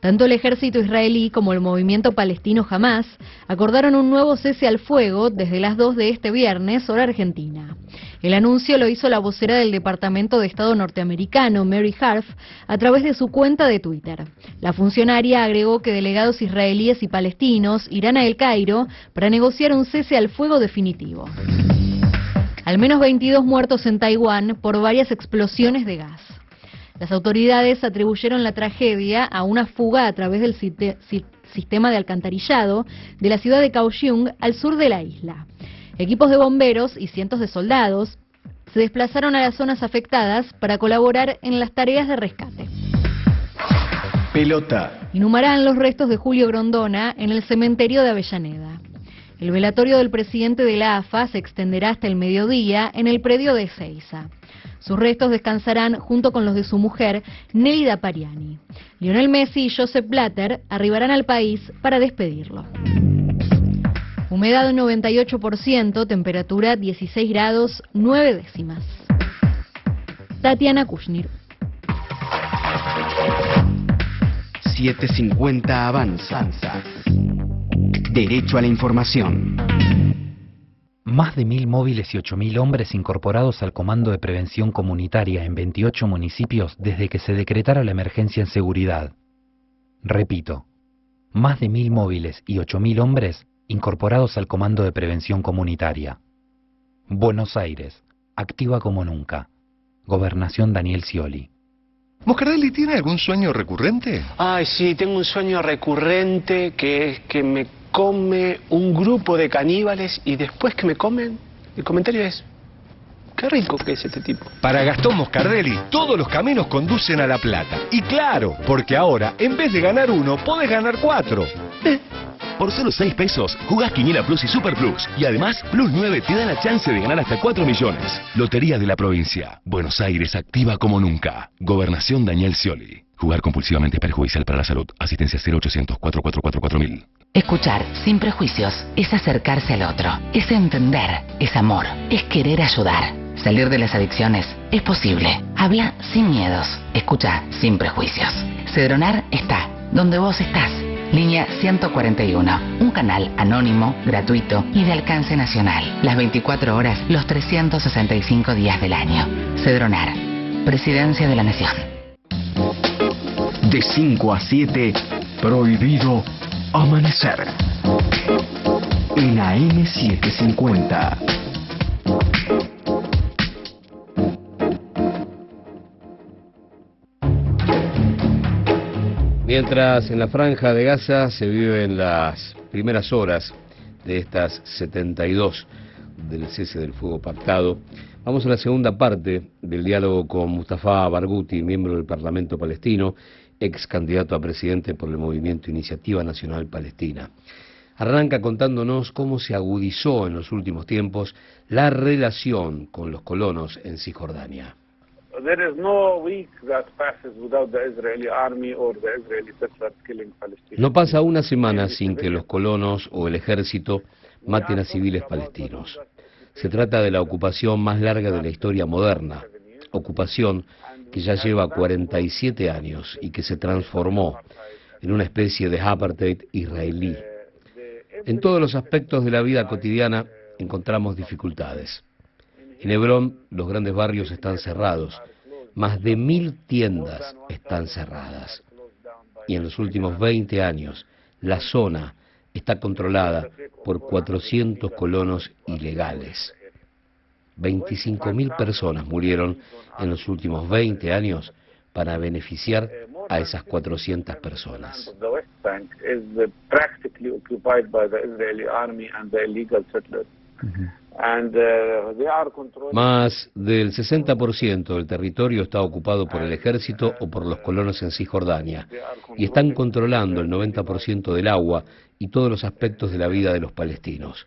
Tanto el ejército israelí como el movimiento palestino Hamas acordaron un nuevo cese al fuego desde las 2 de este viernes, hora argentina. El anuncio lo hizo la vocera del Departamento de Estado norteamericano, Mary Harf, a través de su cuenta de Twitter. La funcionaria agregó que delegados israelíes y palestinos irán a El Cairo para negociar un cese al fuego definitivo. Al menos 22 muertos en Taiwán por varias explosiones de gas. Las autoridades atribuyeron la tragedia a una fuga a través del sistema de alcantarillado de la ciudad de Kaohsiung al sur de la isla. Equipos de bomberos y cientos de soldados se desplazaron a las zonas afectadas para colaborar en las tareas de rescate.
Pelota.
Inhumarán los restos de Julio Grondona en el cementerio de Avellaneda. El velatorio del presidente de la AFA se extenderá hasta el mediodía en el predio de Ezeiza. Sus restos descansarán junto con los de su mujer, Nelida Pariani. Lionel Messi y Joseph Blatter arribarán al país para despedirlo. Humedad 98%, temperatura 16 grados 9 décimas. Tatiana Kushnir.
750 avanza. Derecho a la información.
Más de mil móviles y ocho mil hombres incorporados al Comando de Prevención Comunitaria en 28 municipios desde que se decretara la emergencia en seguridad. Repito, más de mil móviles y ocho mil hombres incorporados al Comando de Prevención Comunitaria. Buenos Aires, activa como nunca. Gobernación Daniel Scioli.
¿Moscardelli tiene algún sueño recurrente?
Ay, sí, tengo un sueño recurrente que es que me come un grupo de caníbales y después que me comen, el comentario es, qué rico que es este tipo.
Para Gastón Moscardelli, todos los caminos conducen a La Plata. Y claro, porque ahora, en vez de ganar uno, podés ganar cuatro.
Eh, por solo 6 pesos, jugás Quiniela Plus y Super Plus. Y además, Plus 9 te da la chance de ganar hasta 4 millones. Lotería de la provincia. Buenos Aires activa como nunca. Gobernación Daniel Scioli. Jugar compulsivamente es perjudicial para la salud. Asistencia 0800 444 4000.
Escuchar sin prejuicios es acercarse al otro, es entender, es amor, es querer ayudar. Salir de las adicciones es posible. Habla sin miedos. Escucha sin prejuicios. Cedronar está donde vos estás. Línea 141, un canal anónimo, gratuito y de alcance nacional. Las 24 horas, los 365 días del año. Cedronar, Presidencia de la Nación.
De 5 a 7, prohibido Amanecer. En AM750.
Mientras en la franja de Gaza se viven las primeras horas de estas 72 del cese del fuego pactado, vamos a la segunda parte del diálogo con Mustafa Barghouti, miembro del Parlamento palestino, ex candidato a presidente por el movimiento Iniciativa Nacional Palestina. Arranca contándonos cómo se agudizó en los últimos tiempos la relación con los colonos en Cisjordania. No pasa una semana sin que los colonos o el ejército maten a civiles palestinos. Se trata de la ocupación más larga de la historia moderna, ocupación que ya lleva 47 años y que se transformó en una especie de apartheid israelí. En todos los aspectos de la vida cotidiana encontramos dificultades. En Hebrón los grandes barrios están cerrados, más de mil tiendas están cerradas. Y en los últimos 20 años la zona está controlada por 400 colonos ilegales. 25.000 personas murieron en los últimos 20 años para beneficiar a esas 400 personas. Más del 60% del territorio está ocupado por el ejército o por los colonos en Cisjordania y están controlando el 90% del agua y todos los aspectos de la vida de los palestinos.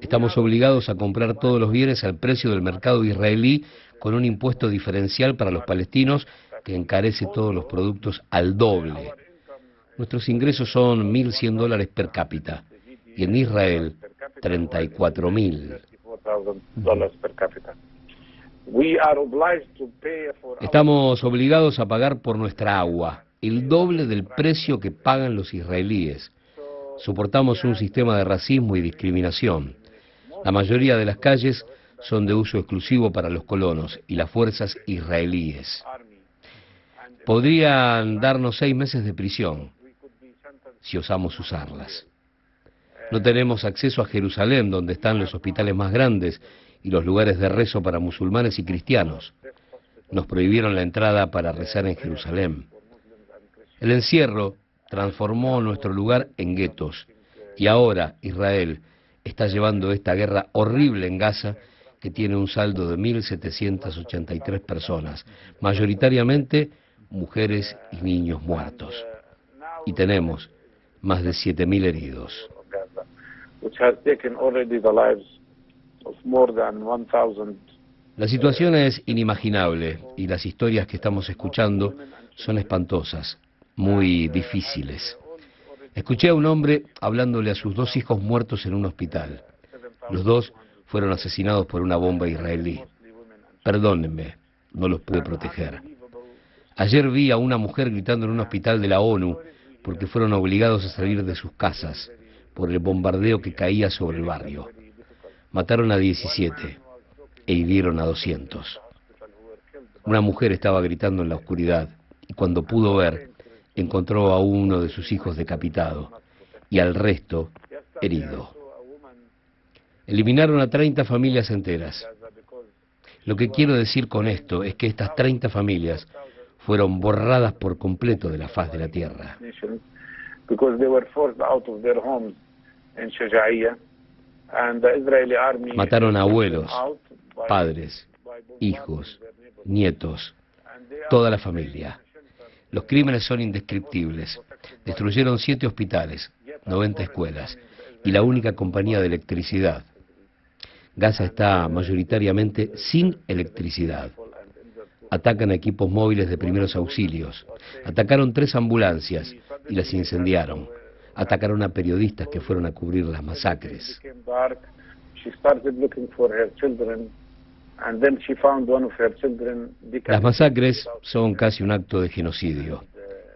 Estamos obligados a comprar todos los bienes al precio del mercado israelí con un impuesto diferencial para los palestinos que encarece todos los productos al doble. Nuestros ingresos son 1.100 dólares per cápita y en Israel 34.000. Estamos obligados a pagar por nuestra agua el doble del precio que pagan los israelíes. Soportamos un sistema de racismo y discriminación. La mayoría de las calles son de uso exclusivo para los colonos y las fuerzas israelíes. Podrían darnos seis meses de prisión si osamos usarlas. No tenemos acceso a Jerusalén, donde están los hospitales más grandes y los lugares de rezo para musulmanes y cristianos. Nos prohibieron la entrada para rezar en Jerusalén. El encierro transformó nuestro lugar en guetos y ahora Israel está llevando esta guerra horrible en Gaza que tiene un saldo de 1.783 personas, mayoritariamente mujeres y niños muertos. Y tenemos más de 7.000 heridos La situación es inimaginable y las historias que estamos escuchando son espantosas, muy difíciles. Escuché a un hombre hablándole a sus dos hijos muertos en un hospital. Los dos fueron asesinados por una bomba israelí. Perdónenme, no los pude proteger. Ayer vi a una mujer gritando en un hospital de la ONU porque fueron obligados a salir de sus casas por el bombardeo que caía sobre el barrio. Mataron a 17 e hirieron a 200. Una mujer estaba gritando en la oscuridad y cuando pudo ver, encontró a uno de sus hijos decapitado y al resto herido. Eliminaron a 30 familias enteras. Lo que quiero decir con esto es que estas 30 familias fueron borradas por completo de la faz de la tierra. Mataron abuelos, padres, hijos, nietos, toda la familia. Los crímenes son indescriptibles. Destruyeron siete hospitales, 90 escuelas y la única compañía de electricidad. Gaza está mayoritariamente sin electricidad. Atacan equipos móviles de primeros auxilios. Atacaron tres ambulancias y las incendiaron. Atacaron a periodistas que fueron a cubrir las masacres. Las masacres son casi un acto de genocidio.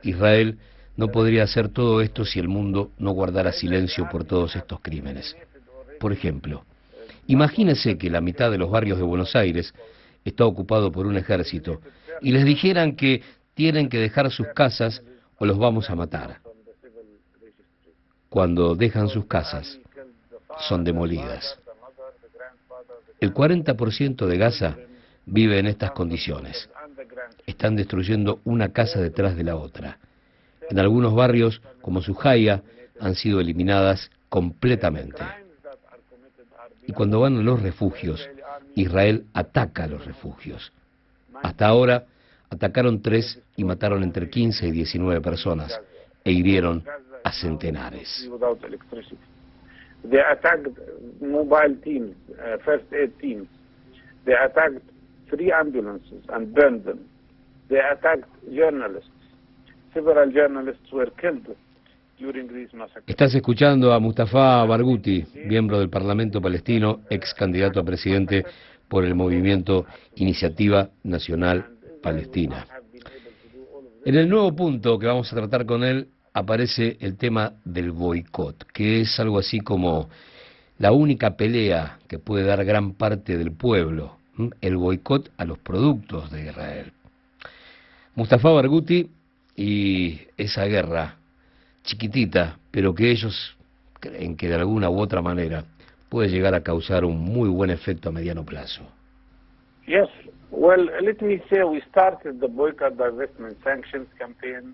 Israel no podría hacer todo esto si el mundo no guardara silencio por todos estos crímenes. Por ejemplo, imagínese que la mitad de los barrios de Buenos Aires está ocupado por un ejército y les dijeran que tienen que dejar sus casas o los vamos a matar. Cuando dejan sus casas, son demolidas. El 40% de Gaza vive en estas condiciones. Están destruyendo una casa detrás de la otra. En algunos barrios, como Sujaya, han sido eliminadas completamente. Y cuando van a los refugios, Israel ataca a los refugios. Hasta ahora atacaron tres y mataron entre 15 y 19 personas e hirieron a centenares. They attacked mobile teams, uh, first aid teams. They attacked three ambulances and burned them. They attacked journalists. Several journalists were killed during these massacres. Estás escuchando a Mustafa Barghouti, miembro del Parlamento palestino, ex candidato a presidente por el movimiento Iniciativa Nacional Palestina. En el nuevo punto que vamos a tratar con él, aparece el tema del boicot, que es algo así como la única pelea que puede dar gran parte del pueblo, el boicot a los productos de Israel. Mustafa Barghouti y esa guerra chiquitita, pero que ellos creen que de alguna u otra manera puede llegar a causar un muy buen efecto a mediano plazo.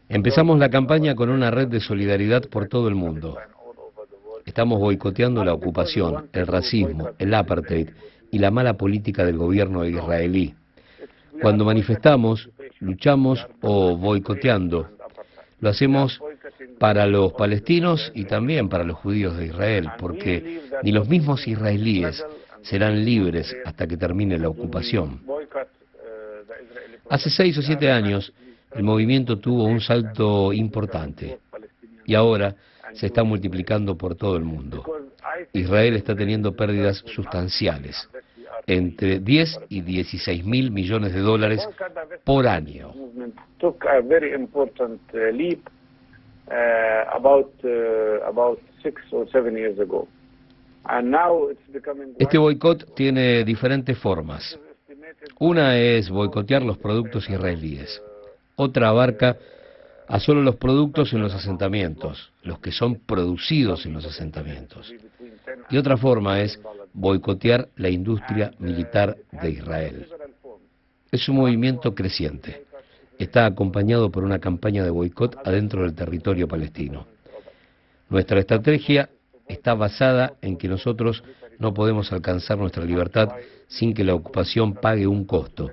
Empezamos la campaña con una red de solidaridad por todo el mundo. Estamos boicoteando la ocupación, el racismo, el apartheid y la mala política del gobierno israelí. Cuando manifestamos, luchamos o boicoteando, lo hacemos para los palestinos y también para los judíos de Israel, porque ni los mismos israelíes serán libres hasta que termine la ocupación. Hace seis o siete años el movimiento tuvo un salto importante y ahora se está multiplicando por todo el mundo. Israel está teniendo pérdidas sustanciales, entre 10 y 16 mil millones de dólares por año. Este boicot tiene diferentes formas. Una es boicotear los productos israelíes. Otra abarca a solo los productos en los asentamientos, los que son producidos en los asentamientos. Y otra forma es boicotear la industria militar de Israel. Es un movimiento creciente. Está acompañado por una campaña de boicot adentro del territorio palestino. Nuestra estrategia está basada en que nosotros no podemos alcanzar nuestra libertad sin que la ocupación pague un costo.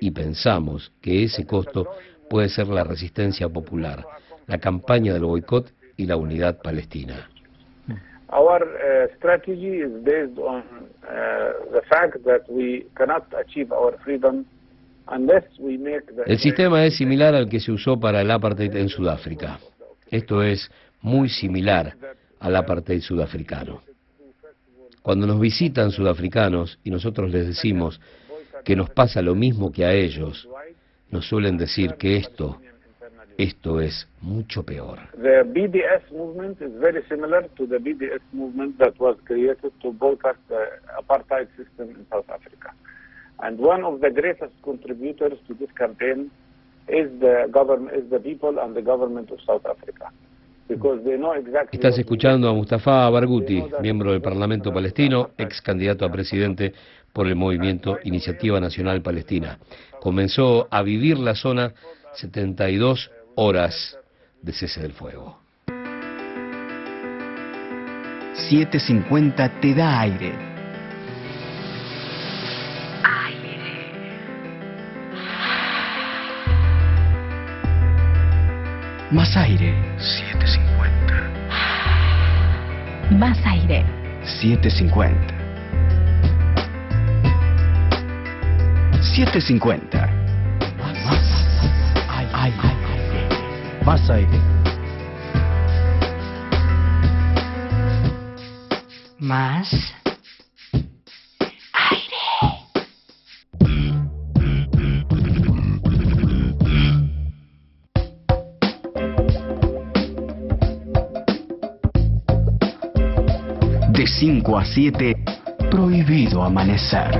Y pensamos que ese costo puede ser la resistencia popular, la campaña del boicot y la unidad palestina. Our uh, strategy is based on uh, the fact that we cannot achieve our freedom unless we make the El sistema es similar al que se usó para el apartheid en Sudáfrica. Esto es muy similar al apartheid sudafricano. Cuando nos visitan sudafricanos y nosotros les decimos que nos pasa lo mismo que a ellos, nos suelen decir que esto, esto es mucho peor. The BDS movement is very similar to the BDS movement that was created to boycott the apartheid system in South Africa. And one of the greatest contributors to this campaign is the government, is the people and the government of South Africa. Estás escuchando a Mustafa Barghouti, miembro del Parlamento palestino, ex candidato a presidente por el movimiento Iniciativa Nacional Palestina. Comenzó a vivir la zona 72 horas de cese del fuego.
750 te da aire.
Aire.
Más aire.
750.
Más aire.
750. 750.
Más aire.
Más aire.
5 a 7, prohibido amanecer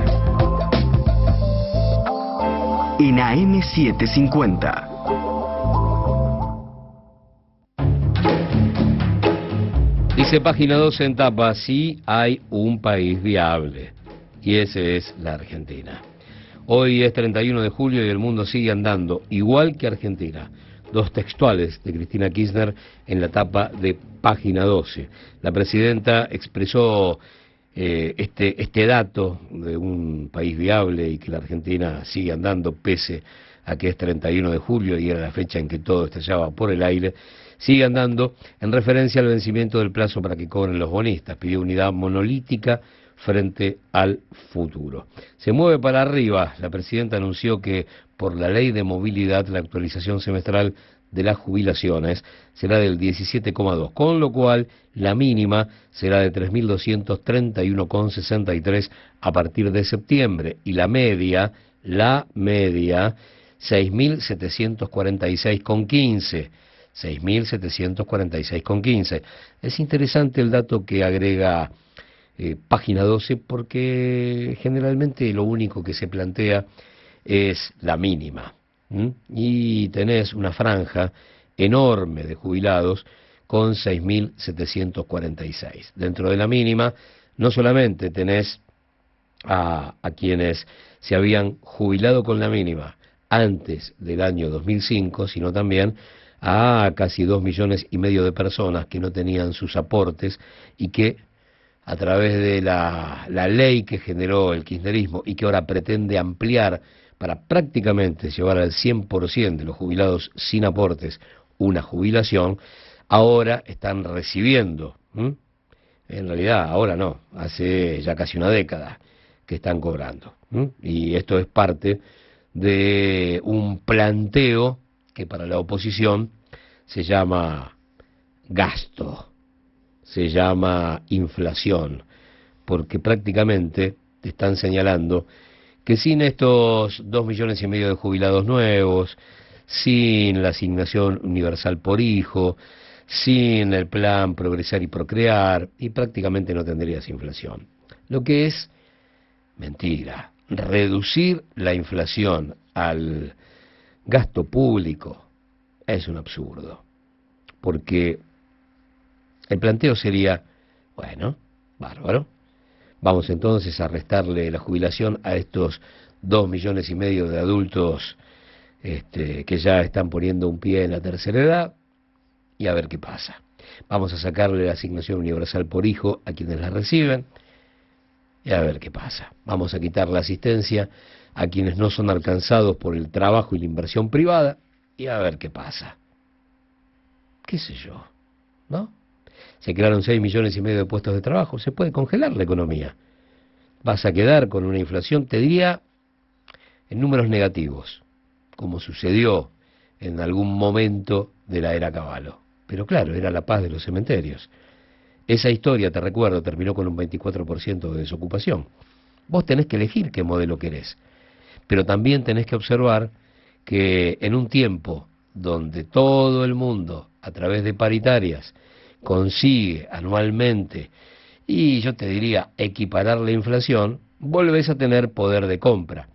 en AM750.
Dice página 2 en tapa, sí hay un país viable, y ese es la Argentina. Hoy es 31 de julio y el mundo sigue andando, igual que Argentina. Dos textuales de Cristina Kirchner en la tapa de página 12. La presidenta expresó eh, este, este dato de un país viable y que la Argentina sigue andando pese a que es 31 de julio y era la fecha en que todo estallaba por el aire, sigue andando en referencia al vencimiento del plazo para que cobren los bonistas. Pidió unidad monolítica frente al futuro. Se mueve para arriba. La presidenta anunció que por la ley de movilidad la actualización semestral de las jubilaciones será del 17,2, con lo cual la mínima será de 3.231,63 a partir de septiembre y la media, la media, 6.746,15. 6.746,15. Es interesante el dato que agrega eh, página 12 porque generalmente lo único que se plantea es la mínima. Y tenés una franja enorme de jubilados con 6.746. Dentro de la mínima, no solamente tenés a, a quienes se habían jubilado con la mínima antes del año 2005, sino también a casi dos millones y medio de personas que no tenían sus aportes y que a través de la, ley que generó el kirchnerismo y que ahora pretende ampliar para prácticamente llevar al 100% de los jubilados sin aportes una jubilación, ahora están recibiendo, en realidad ahora no, hace ya casi una década que están cobrando. Y esto es parte de un planteo que para la oposición se llama gasto, se llama inflación, porque prácticamente te están señalando que sin estos dos millones y medio de jubilados nuevos, sin la asignación universal por hijo, sin el plan progresar y procrear, y prácticamente no tendrías inflación. Lo que es mentira. Reducir la inflación al gasto público es un absurdo, porque el planteo sería, bueno, bárbaro, vamos entonces a restarle la jubilación a estos dos millones y medio de adultos este, que ya están poniendo un pie en la tercera edad y a ver qué pasa. Vamos a sacarle la asignación universal por hijo a quienes la reciben y a ver qué pasa. Vamos a quitar la asistencia a quienes no son alcanzados por el trabajo y la inversión privada y a ver qué pasa. ¿Qué sé yo? ¿No? Se crearon 6 millones y medio de puestos de trabajo, se puede congelar la economía. Vas a quedar con una inflación, te diría, en números negativos, como sucedió en algún momento de la era Caballo. Pero claro, era la paz de los cementerios. Esa historia, te recuerdo, terminó con un 24% de desocupación. Vos tenés que elegir qué modelo querés, pero también tenés que observar que en un tiempo donde todo el mundo, a través de paritarias, consigue anualmente, y yo te diría, equiparar la inflación, volvés a tener poder de compra.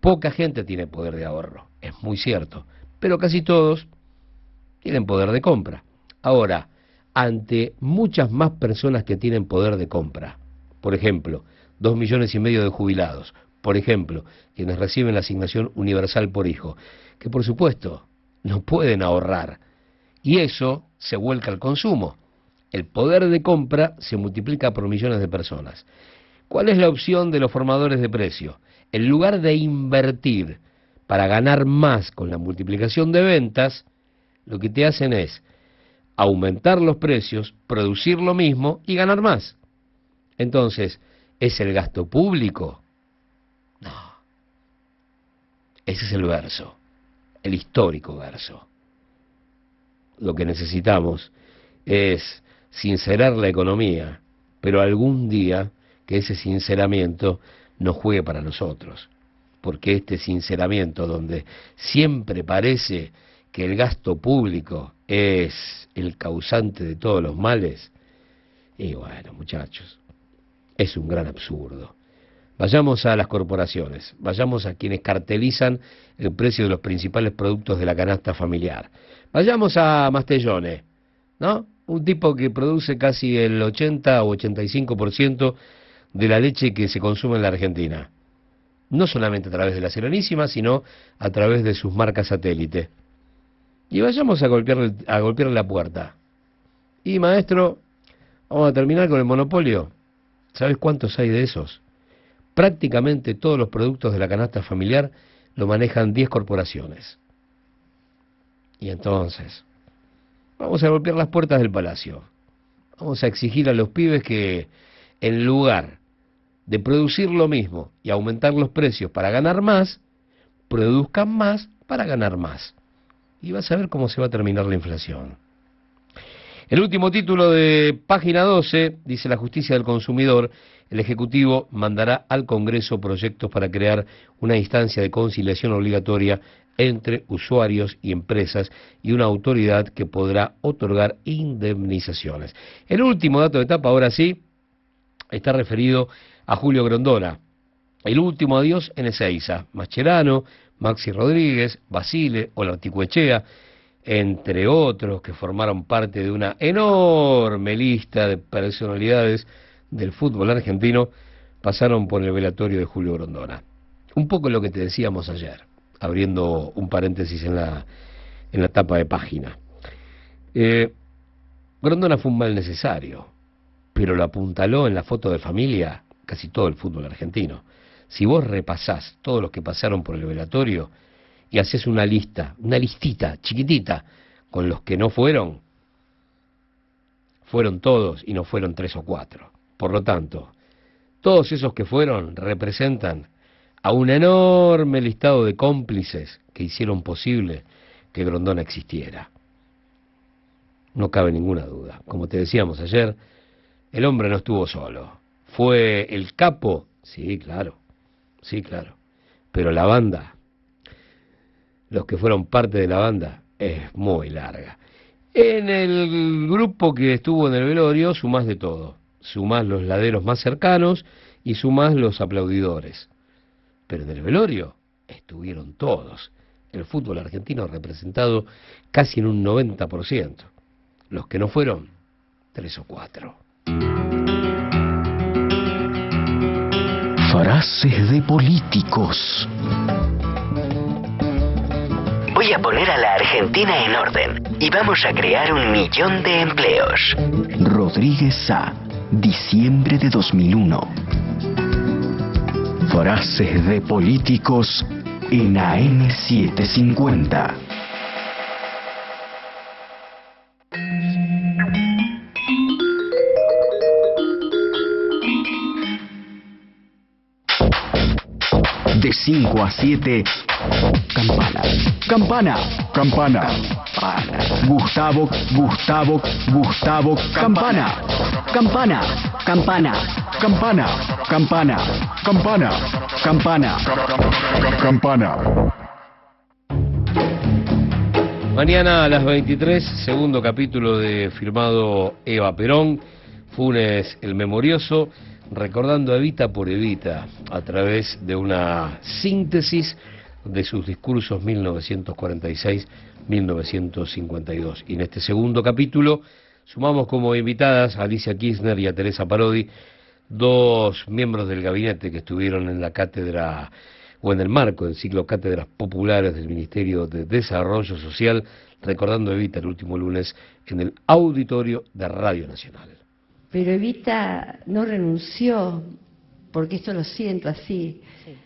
Poca gente tiene poder de ahorro, es muy cierto, pero casi todos tienen poder de compra. Ahora, ante muchas más personas que tienen poder de compra, por ejemplo, dos millones y medio de jubilados, por ejemplo, quienes reciben la asignación universal por hijo, que por supuesto no pueden ahorrar, y eso se vuelca al consumo. El poder de compra se multiplica por millones de personas. ¿Cuál es la opción de los formadores de precio? En lugar de invertir para ganar más con la multiplicación de ventas, lo que te hacen es aumentar los precios, producir lo mismo y ganar más. Entonces, ¿es el gasto público? No. Ese es el verso, el histórico verso lo que necesitamos es sincerar la economía, pero algún día que ese sinceramiento no juegue para nosotros, porque este sinceramiento donde siempre parece que el gasto público es el causante de todos los males, y bueno, muchachos, es un gran absurdo. Vayamos a las corporaciones, vayamos a quienes cartelizan el precio de los principales productos de la canasta familiar. Vayamos a Mastellone, ¿no? Un tipo que produce casi el 80 o 85% de la leche que se consume en la Argentina. No solamente a través de la Serenísima, sino a través de sus marcas satélite. Y vayamos a golpearle, a golpearle la puerta. Y maestro, vamos a terminar con el monopolio. ¿Sabes cuántos hay de esos? Prácticamente todos los productos de la canasta familiar lo manejan 10 corporaciones. Y entonces, vamos a golpear las puertas del palacio. Vamos a exigir a los pibes que, en lugar de producir lo mismo y aumentar los precios para ganar más, produzcan más para ganar más. Y vas a ver cómo se va a terminar la inflación. El último título de página 12 dice la justicia del consumidor. El Ejecutivo mandará al Congreso proyectos para crear una instancia de conciliación obligatoria entre usuarios y empresas y una autoridad que podrá otorgar indemnizaciones. El último dato de etapa, ahora sí, está referido a Julio Grondona. El último adiós en Ezeiza. Mascherano, Maxi Rodríguez, Basile, Olarticuechea, entre otros que formaron parte de una enorme lista de personalidades del fútbol argentino, pasaron por el velatorio de Julio Grondona. Un poco lo que te decíamos ayer, abriendo un paréntesis en la, en la tapa de página. Eh, Grondona fue un mal necesario, pero lo apuntaló en la foto de familia casi todo el fútbol argentino. Si vos repasás todos los que pasaron por el velatorio, y haces una lista, una listita chiquitita con los que no fueron, fueron todos y no fueron tres o cuatro. Por lo tanto, todos esos que fueron representan a un enorme listado de cómplices que hicieron posible que Grondona existiera. No cabe ninguna duda. Como te decíamos ayer, el hombre no estuvo solo. ¿Fue el capo? Sí, claro. Sí, claro. Pero la banda los que fueron parte de la banda, es muy larga. En el grupo que estuvo en el velorio sumás de todo. Sumás los laderos más cercanos y sumás los aplaudidores. Pero en el velorio estuvieron todos. El fútbol argentino representado casi en un 90%. Los que no fueron, tres o cuatro.
Frases de políticos.
Voy a poner a la Argentina en orden y vamos a crear un millón de empleos.
Rodríguez Sá, diciembre de 2001. Frases de políticos en AM750. De 5 a 7 Campana. Campana. Campana. Gustavo, Gustavo, Gustavo. Campana. Campana. Campana. Campana. Campana. Campana. Campana. Campana.
Mañana a las 23, segundo capítulo de Firmado Eva Perón, Funes el Memorioso, recordando Evita por Evita, a través de una síntesis de sus discursos 1946-1952. Y en este segundo capítulo sumamos como invitadas a Alicia Kirchner y a Teresa Parodi, dos miembros del gabinete que estuvieron en la cátedra o en el marco del ciclo Cátedras Populares del Ministerio de Desarrollo Social, recordando Evita el último lunes en el auditorio de Radio Nacional.
Pero Evita no renunció porque esto lo siento así,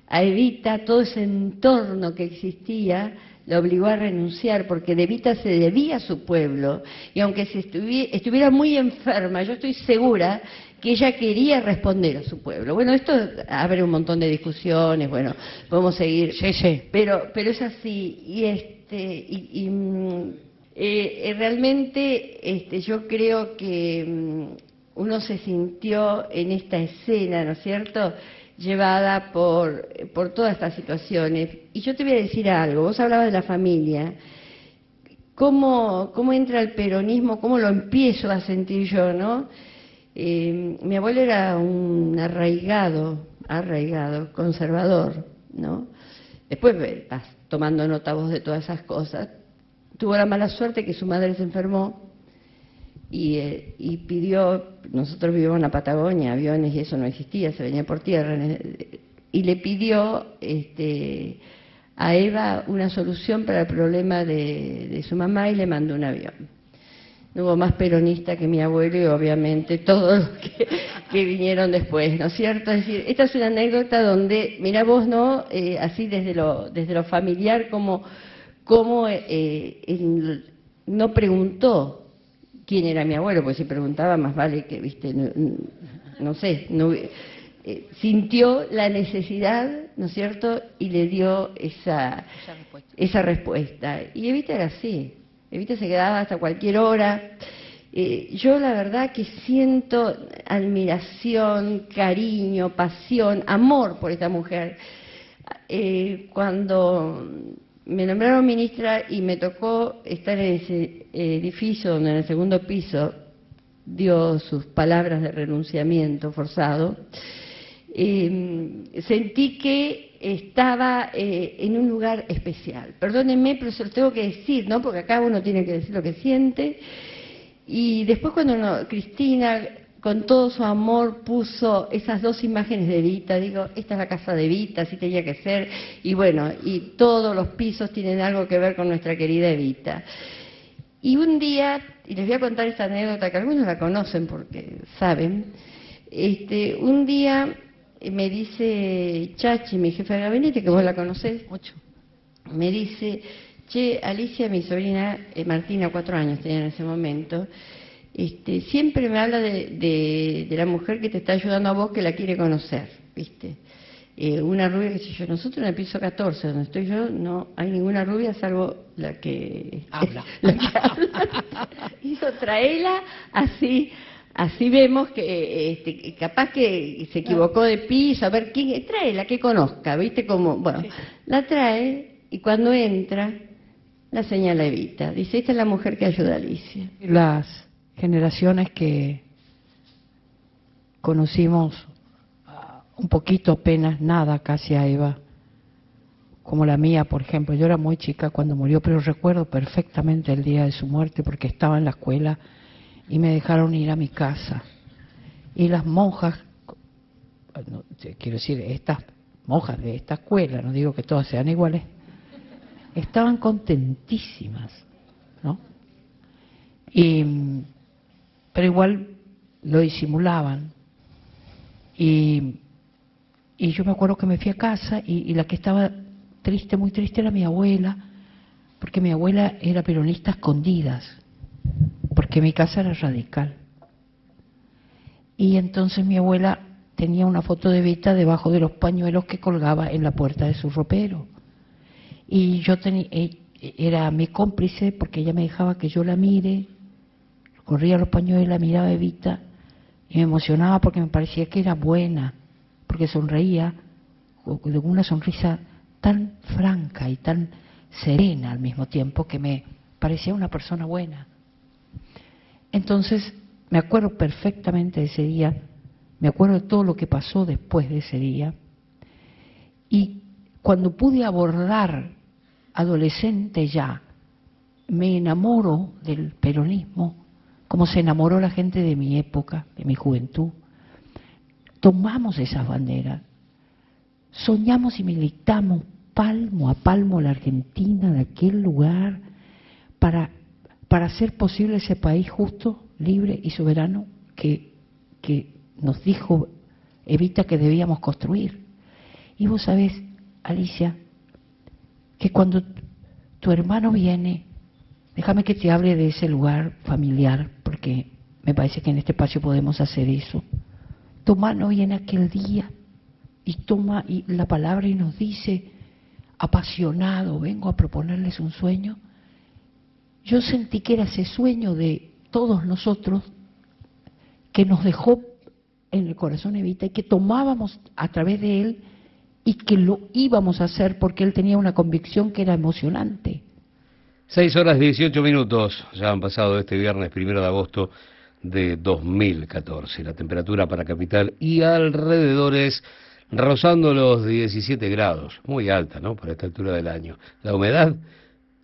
a Evita todo ese entorno que existía le obligó a renunciar porque de Evita se debía a su pueblo. Y aunque se estuviera muy enferma, yo estoy segura que ella quería responder a su pueblo. Bueno, esto abre un montón de discusiones, bueno, podemos seguir, pero pero es así y este y, mm, eh, eh, realmente este, yo creo que mm, uno se sintió en esta escena, ¿no es cierto?, llevada por, por todas estas situaciones. Y yo te voy a decir algo, vos hablabas de la familia, ¿cómo, cómo entra el peronismo, cómo lo empiezo a sentir yo, ¿no? Eh, mi abuelo era un arraigado, arraigado, conservador, ¿no? Después estás tomando nota vos de todas esas cosas. Tuvo la mala suerte que su madre se enfermó y, y, pidió, nosotros vivíamos en la Patagonia, aviones y eso no existía, se venía por tierra, y le pidió este, a Eva una solución para el problema de, su mamá y le mandó un avión. No hubo más peronista que mi abuelo y obviamente todos los que, vinieron después, ¿no es cierto? Es decir, esta es una anécdota donde, mira vos, ¿no? Eh, así desde lo, desde lo familiar, como, como eh, no preguntó quién era mi abuelo, porque si preguntaba más vale que, viste, no, sé, no, eh, sintió la necesidad, ¿no es cierto?, y le dio esa, esa respuesta. Y Evita era así, Se quedaba hasta cualquier hora. Yo la verdad que siento admiración, cariño, pasión, amor por esta mujer. Eh, cuando me nombraron ministra y me tocó estar en ese edificio donde en el segundo piso dio sus palabras de renunciamiento forzado, eh, sentí que estaba eh, en un lugar especial. Perdónenme, pero se lo tengo que decir, ¿no? Porque acá uno tiene que decir lo que siente. Y después cuando Cristina, con todo su amor, puso esas dos imágenes de Vita, digo, esta es la casa de Vita, así tenía que ser. Y bueno, y todos los pisos tienen algo que ver con nuestra querida Evita. Y un día, y les voy a contar esta anécdota que algunos la conocen porque saben, este, un día me dice Chachi, mi jefe de gabinete, que vos la conocés mucho, me dice, che, Alicia, mi sobrina eh, Martina, cuatro años tenía en ese momento, este, siempre me habla de, de, la mujer que te está ayudando a vos que la quiere conocer, ¿viste? Eh, una rubia, que sé yo, nosotros en el piso 14, donde estoy yo, no hay ninguna rubia salvo la que
habla. [laughs]
la que habla. [laughs] Hizo traela así Así vemos que este, capaz que se equivocó de piso, a ver quién trae la que conozca, ¿viste? Como, bueno, la trae y cuando entra la señala Evita. Dice, esta es la mujer que ayuda a Alicia.
Las generaciones que conocimos ah, un poquito apenas nada casi a Eva, como la mía, por ejemplo. Yo era muy chica cuando murió, pero recuerdo perfectamente el día de su muerte porque estaba en la escuela y me dejaron ir a mi casa. Y las monjas, quiero decir, estas monjas de esta escuela, no digo que todas sean iguales, estaban contentísimas, ¿no? Y, pero igual lo disimulaban. Y, y yo me acuerdo que me fui a casa y, y la que estaba triste, muy triste, era mi abuela, porque mi abuela era peronista escondidas porque mi casa era radical. Y entonces mi abuela tenía una foto de Vita debajo de los pañuelos que colgaba en la puerta de su ropero. Y yo tenía, e, era mi cómplice porque ella me dejaba que yo la mire, corría los pañuelos, la miraba Evita y me emocionaba porque me parecía que era buena, porque sonreía con una sonrisa tan franca y tan serena al mismo tiempo que me parecía una persona buena. Entonces, me acuerdo perfectamente de ese día, me acuerdo de todo lo que pasó después de ese día. Y cuando pude abordar, adolescente ya, me enamoro del peronismo, como se enamoró la gente de mi época, de mi juventud. Tomamos esas banderas, soñamos y militamos palmo a palmo la Argentina de aquel lugar para para hacer posible ese país justo, libre y soberano que, que nos dijo Evita que debíamos construir. Y vos sabés, Alicia, que cuando tu hermano viene, déjame que te hable de ese lugar familiar, porque me parece que en este espacio podemos hacer eso. Tu hermano viene aquel día y toma la palabra y nos dice, apasionado, vengo a proponerles un sueño yo sentí que era ese sueño de todos nosotros que nos dejó en el corazón Evita y que tomábamos a través de él y que lo íbamos a hacer porque él tenía una convicción que era emocionante.
Seis horas dieciocho minutos ya han pasado este viernes primero de agosto de 2014. La temperatura para capital y alrededores rozando los 17 grados, muy alta, ¿no? Para esta altura del año. La humedad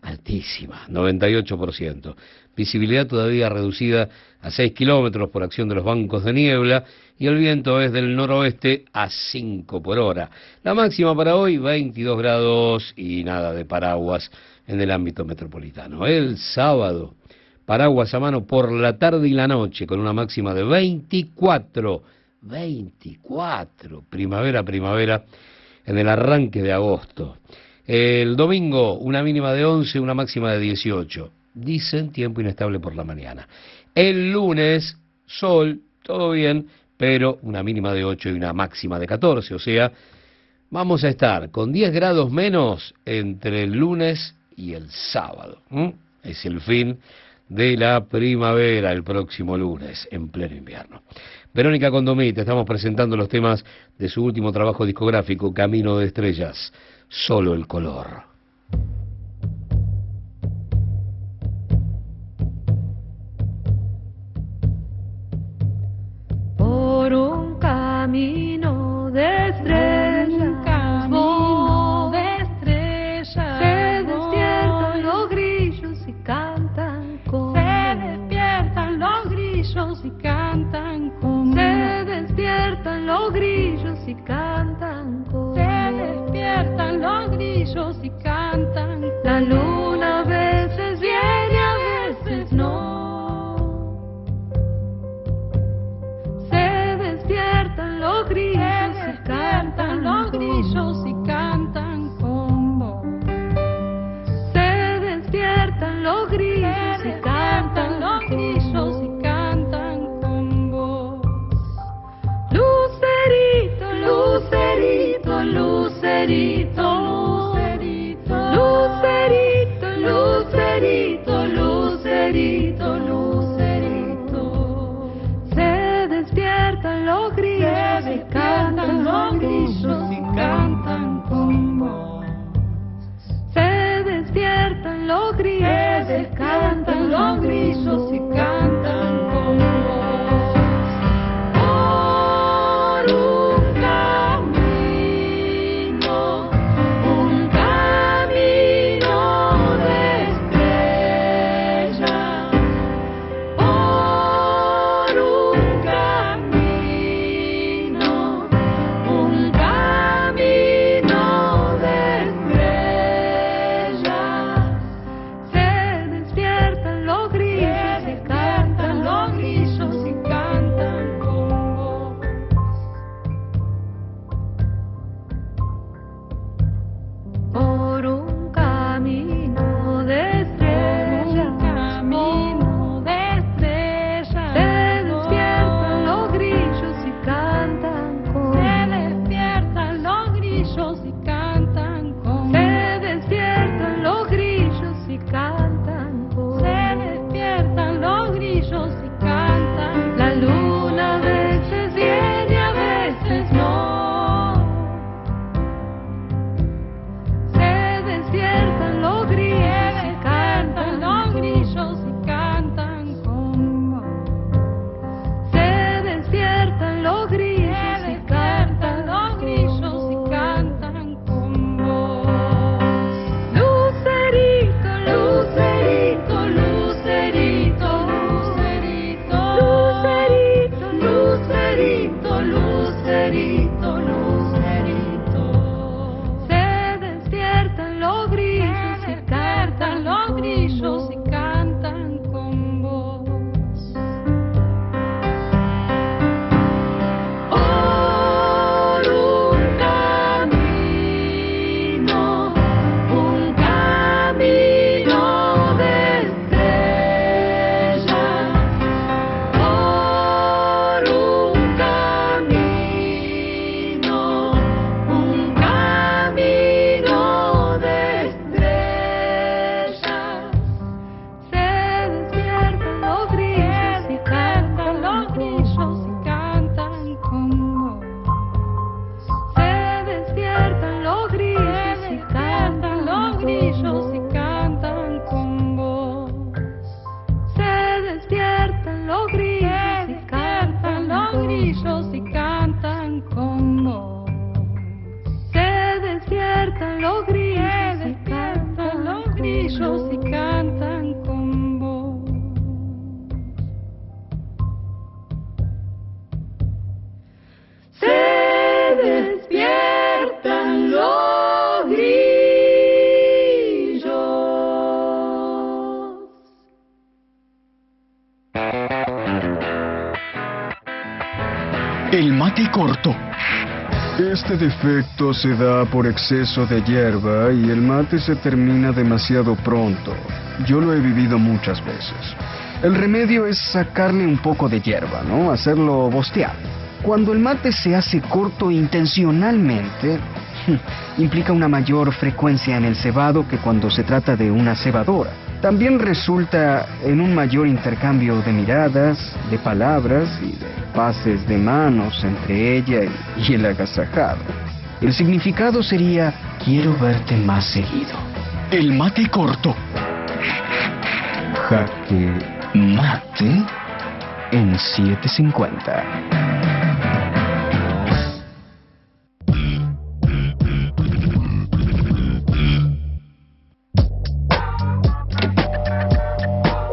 altísima, 98%. Visibilidad todavía reducida a 6 kilómetros por acción de los bancos de niebla y el viento es del noroeste a 5 por hora. La máxima para hoy 22 grados y nada de paraguas en el ámbito metropolitano. El sábado, paraguas a mano por la tarde y la noche con una máxima de 24. 24, primavera, primavera en el arranque de agosto. El domingo una mínima de 11, una máxima de 18. Dicen tiempo inestable por la mañana. El lunes sol, todo bien, pero una mínima de 8 y una máxima de 14. O sea, vamos a estar con 10 grados menos entre el lunes y el sábado. Es el fin de la primavera el próximo lunes, en pleno invierno. Verónica Condomite, estamos presentando los temas de su último trabajo discográfico, Camino de Estrellas, Solo el Color.
Por un camino de estrellas, camino de estrellas, se despiertan los grillos y cantan como se despiertan los grillos y cantan como se despiertan los grillos y cantan los grillos y cantan la luna a veces viene a veces no se despiertan los grillos y cantan los grillos y cantan con voz. Se despiertan los grillos y cantan los grillos y cantan con voz. Lucerito, lucerito, lucerito, lucerito, lucerito, lucerito,
defecto se da por exceso de hierba y el mate se termina demasiado pronto. Yo lo he vivido muchas veces. El remedio es sacarle un poco de hierba, ¿no? Hacerlo bostear. Cuando el mate se hace corto intencionalmente, [laughs] implica una mayor frecuencia en el cebado que cuando se trata de una cebadora. También resulta en un mayor intercambio de miradas, de palabras y de pases de manos entre ella y el agasajado. El significado sería quiero verte más seguido.
El mate corto.
Jaque mate en 750.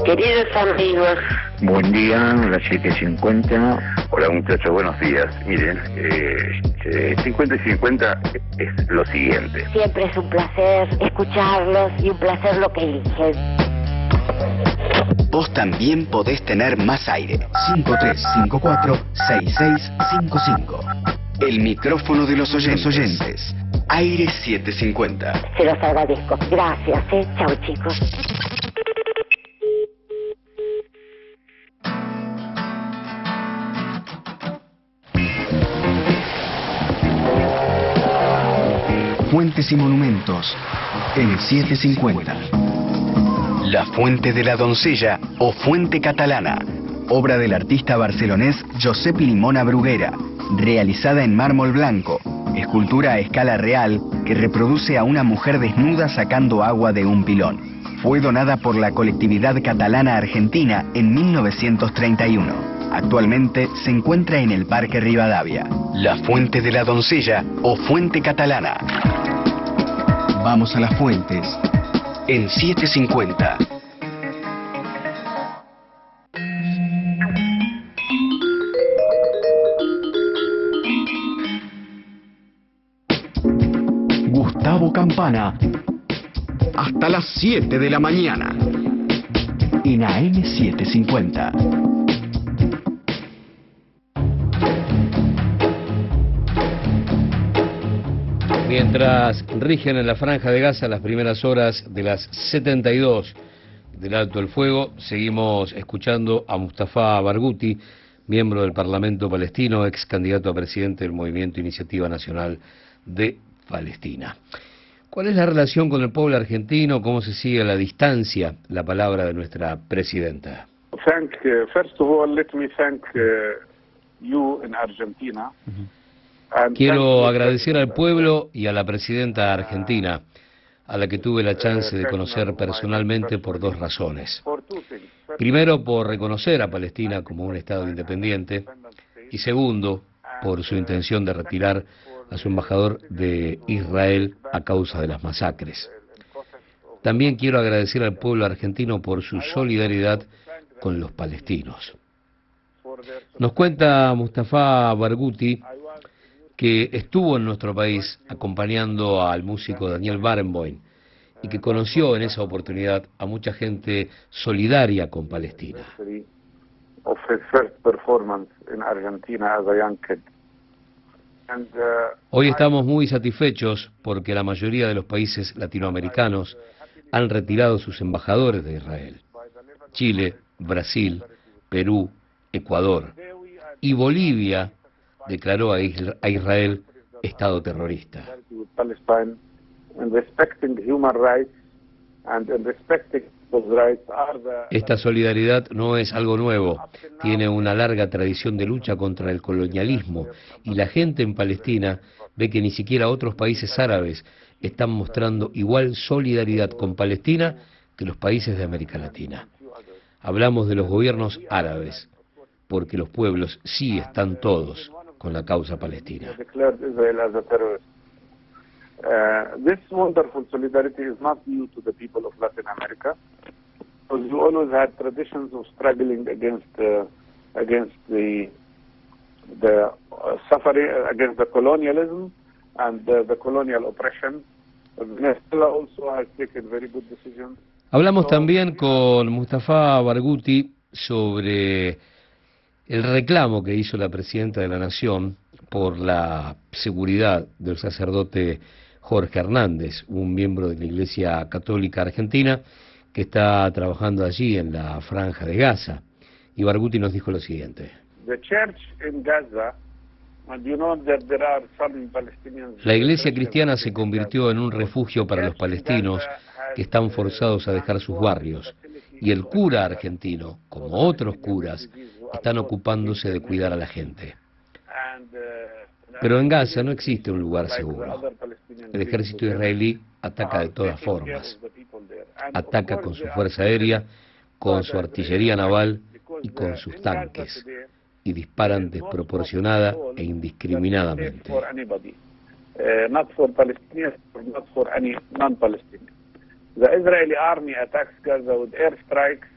Queridos amigos.
Buen día, las 7.50. Hola muchachos, buenos días. Miren, eh, eh, 50 y 50 es lo siguiente.
Siempre es un placer escucharlos y un placer lo que eligen.
Vos también podés tener más aire. 5354-6655. El micrófono de los oyentes. oyentes. Aire 750.
Se los agradezco. Gracias, eh. Chao, chicos.
Fuentes y monumentos en 750. La Fuente de la Doncella o Fuente Catalana, obra del artista barcelonés Josep Limona Bruguera, realizada en mármol blanco, escultura a escala real que reproduce a una mujer desnuda sacando agua de un pilón. Fue donada por la colectividad catalana argentina en 1931. Actualmente se encuentra en el Parque Rivadavia, la Fuente de la Doncella o Fuente Catalana. Vamos a las fuentes en 750. Gustavo Campana. Hasta las 7 de la mañana. En AM750.
Mientras rigen en la franja de Gaza las primeras horas de las 72 del alto el fuego, seguimos escuchando a Mustafa Barghouti, miembro del Parlamento palestino, ex candidato a presidente del Movimiento Iniciativa Nacional de Palestina. ¿Cuál es la relación con el pueblo argentino? ¿Cómo se sigue a la distancia la palabra de nuestra presidenta?
Thank, uh, first of all, let me thank uh, you in Argentina.
Quiero agradecer al pueblo y a la presidenta argentina, a la que tuve la chance de conocer personalmente por dos razones. Primero, por reconocer a Palestina como un Estado independiente y segundo, por su intención de retirar a su embajador de Israel a causa de las masacres. También quiero agradecer al pueblo argentino por su solidaridad con los palestinos. Nos cuenta Mustafa Barghouti que estuvo en nuestro país acompañando al músico Daniel Barenboim y que conoció en esa oportunidad a mucha gente solidaria con Palestina.
uh,
Hoy estamos muy satisfechos porque la mayoría de los países latinoamericanos han retirado sus embajadores de Israel. Chile, Brasil, Perú, Ecuador y Bolivia declaró a Isra- a Israel Estado terrorista. Esta solidaridad no es algo nuevo, tiene una larga tradición de lucha contra el colonialismo y la gente en Palestina ve que ni siquiera otros países árabes están mostrando igual solidaridad con Palestina que los países de América Latina. Hablamos de los gobiernos árabes, porque los pueblos sí están todos con la causa palestina.
Uh, this wonderful solidarity is not new to the people of Latin America, because you always had traditions of struggling against uh, against the the uh, suffering against the colonialism and the, the colonial oppression. Venezuela also has taken very good decisions.
Hablamos también con Mustafa Barghouti sobre el reclamo que hizo la presidenta de la Nación por la seguridad del sacerdote Jorge Hernández, un miembro de la Iglesia Católica Argentina que está trabajando allí en la franja de Gaza. Y Barghouti nos dijo lo siguiente. La iglesia cristiana se convirtió en un refugio para los palestinos que están forzados a dejar sus barrios y el cura argentino, como otros curas, están ocupándose de cuidar a la gente. Pero en Gaza no existe un lugar seguro. El ejército israelí ataca de todas formas. Ataca con su fuerza aérea, con su artillería naval y con sus tanques. Y disparan desproporcionada e indiscriminadamente.
The Israeli army attacks Gaza with airstrikes,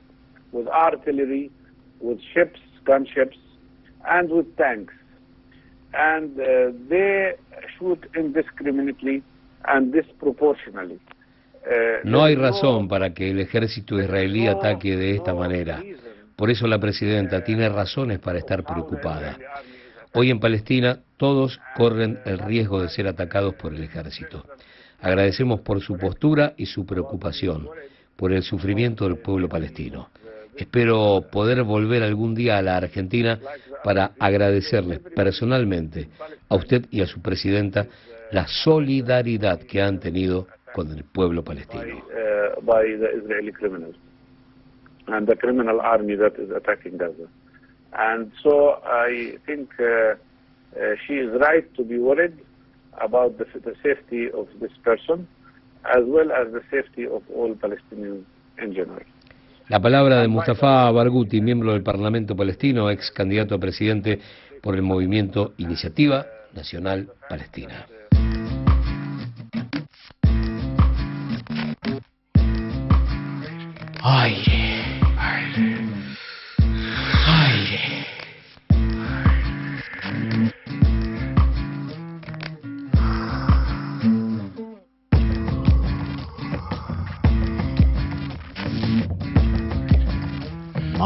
with artillery, with ships, gunships, and with tanks. And uh, they shoot indiscriminately and disproportionately. Uh,
No hay razón para que el ejército israelí ataque de esta manera. Por eso la presidenta tiene razones para estar preocupada. Hoy en Palestina todos corren el riesgo de ser atacados por el ejército. Agradecemos por su postura y su preocupación, por el sufrimiento del pueblo palestino. Espero poder volver algún día a la Argentina para agradecerles personalmente a usted y a su presidenta la solidaridad que han tenido con el pueblo palestino.
about the, the safety of this person as well as the safety of all Palestinians in general.
La palabra de Mustafa Barghouti, miembro del Parlamento palestino, ex candidato a presidente por el movimiento Iniciativa Nacional Palestina.
Aire.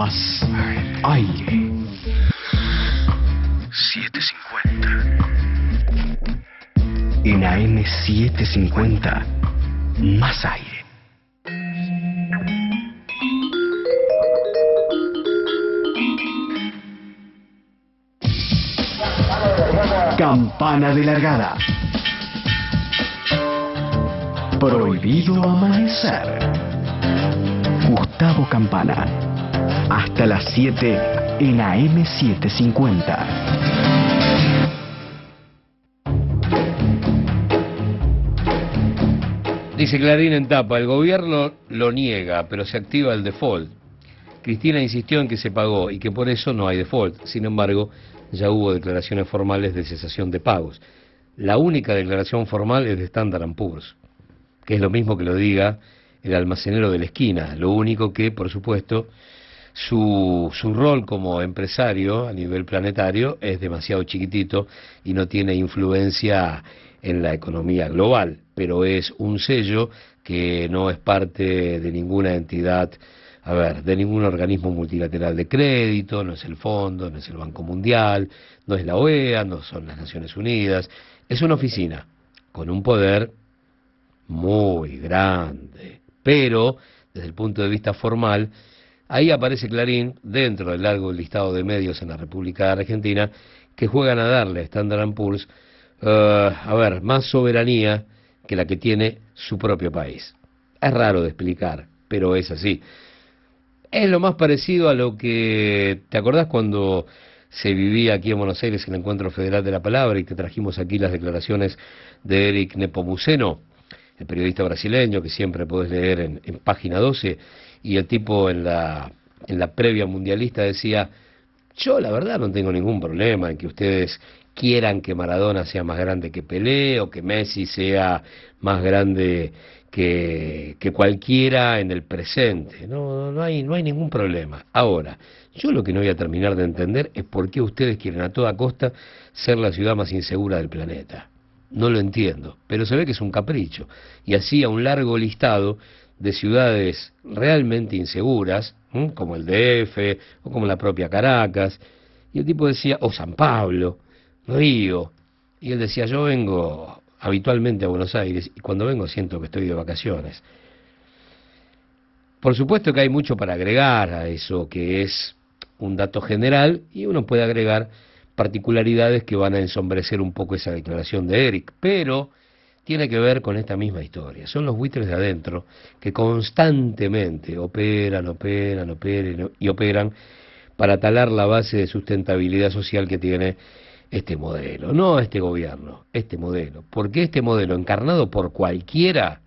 Más aire.
750.
En AM750, más aire. Campana de largada. Prohibido amanecer. Gustavo Campana. Hasta las 7 en AM750.
Dice Clarín en tapa, el gobierno lo niega, pero se activa el default. Cristina insistió en que se pagó y que por eso no hay default. Sin embargo, ya hubo declaraciones formales de cesación de pagos. La única declaración formal es de Standard Poor's, que es lo mismo que lo diga el almacenero de la esquina. Lo único que, por supuesto, su, su rol como empresario a nivel planetario es demasiado chiquitito y no tiene influencia en la economía global, pero es un sello que no es parte de ninguna entidad, a ver, de ningún organismo multilateral de crédito, no es el Fondo, no es el Banco Mundial, no es la OEA, no son las Naciones Unidas, es una oficina con un poder muy grande, pero desde el punto de vista formal, ahí aparece Clarín, dentro del largo listado de medios en la República Argentina, que juegan a darle a Standard Poor's eh, a ver, más soberanía que la que tiene su propio país. Es raro de explicar, pero es así. Es lo más parecido a lo que, ¿te acordás cuando se vivía aquí en Buenos Aires el Encuentro Federal de la Palabra y que trajimos aquí las declaraciones de Eric Nepomuceno, el periodista brasileño que siempre podés leer en, en página 12, y el tipo en la, en la previa mundialista decía, yo la verdad no tengo ningún problema en que ustedes quieran que Maradona sea más grande que Pelé o que Messi sea más grande que, que cualquiera en el presente. No, no, hay, no hay ningún problema. Ahora, yo lo que no voy a terminar de entender es por qué ustedes quieren a toda costa ser la ciudad más insegura del planeta. No lo entiendo, pero se ve que es un capricho. Y así a un largo listado de ciudades realmente inseguras, como el DF o como la propia Caracas, y el tipo decía, o San Pablo, Río, y él decía, yo vengo habitualmente a Buenos Aires y cuando vengo siento que estoy de vacaciones. Por supuesto que hay mucho para agregar a eso, que es un dato general, y uno puede agregar particularidades que van a ensombrecer un poco esa declaración de Eric, pero tiene que ver con esta misma historia. Son los buitres de adentro que constantemente operan, operan, operan y operan para talar la base de sustentabilidad social que tiene este modelo, no este gobierno, este modelo, porque este modelo encarnado por cualquiera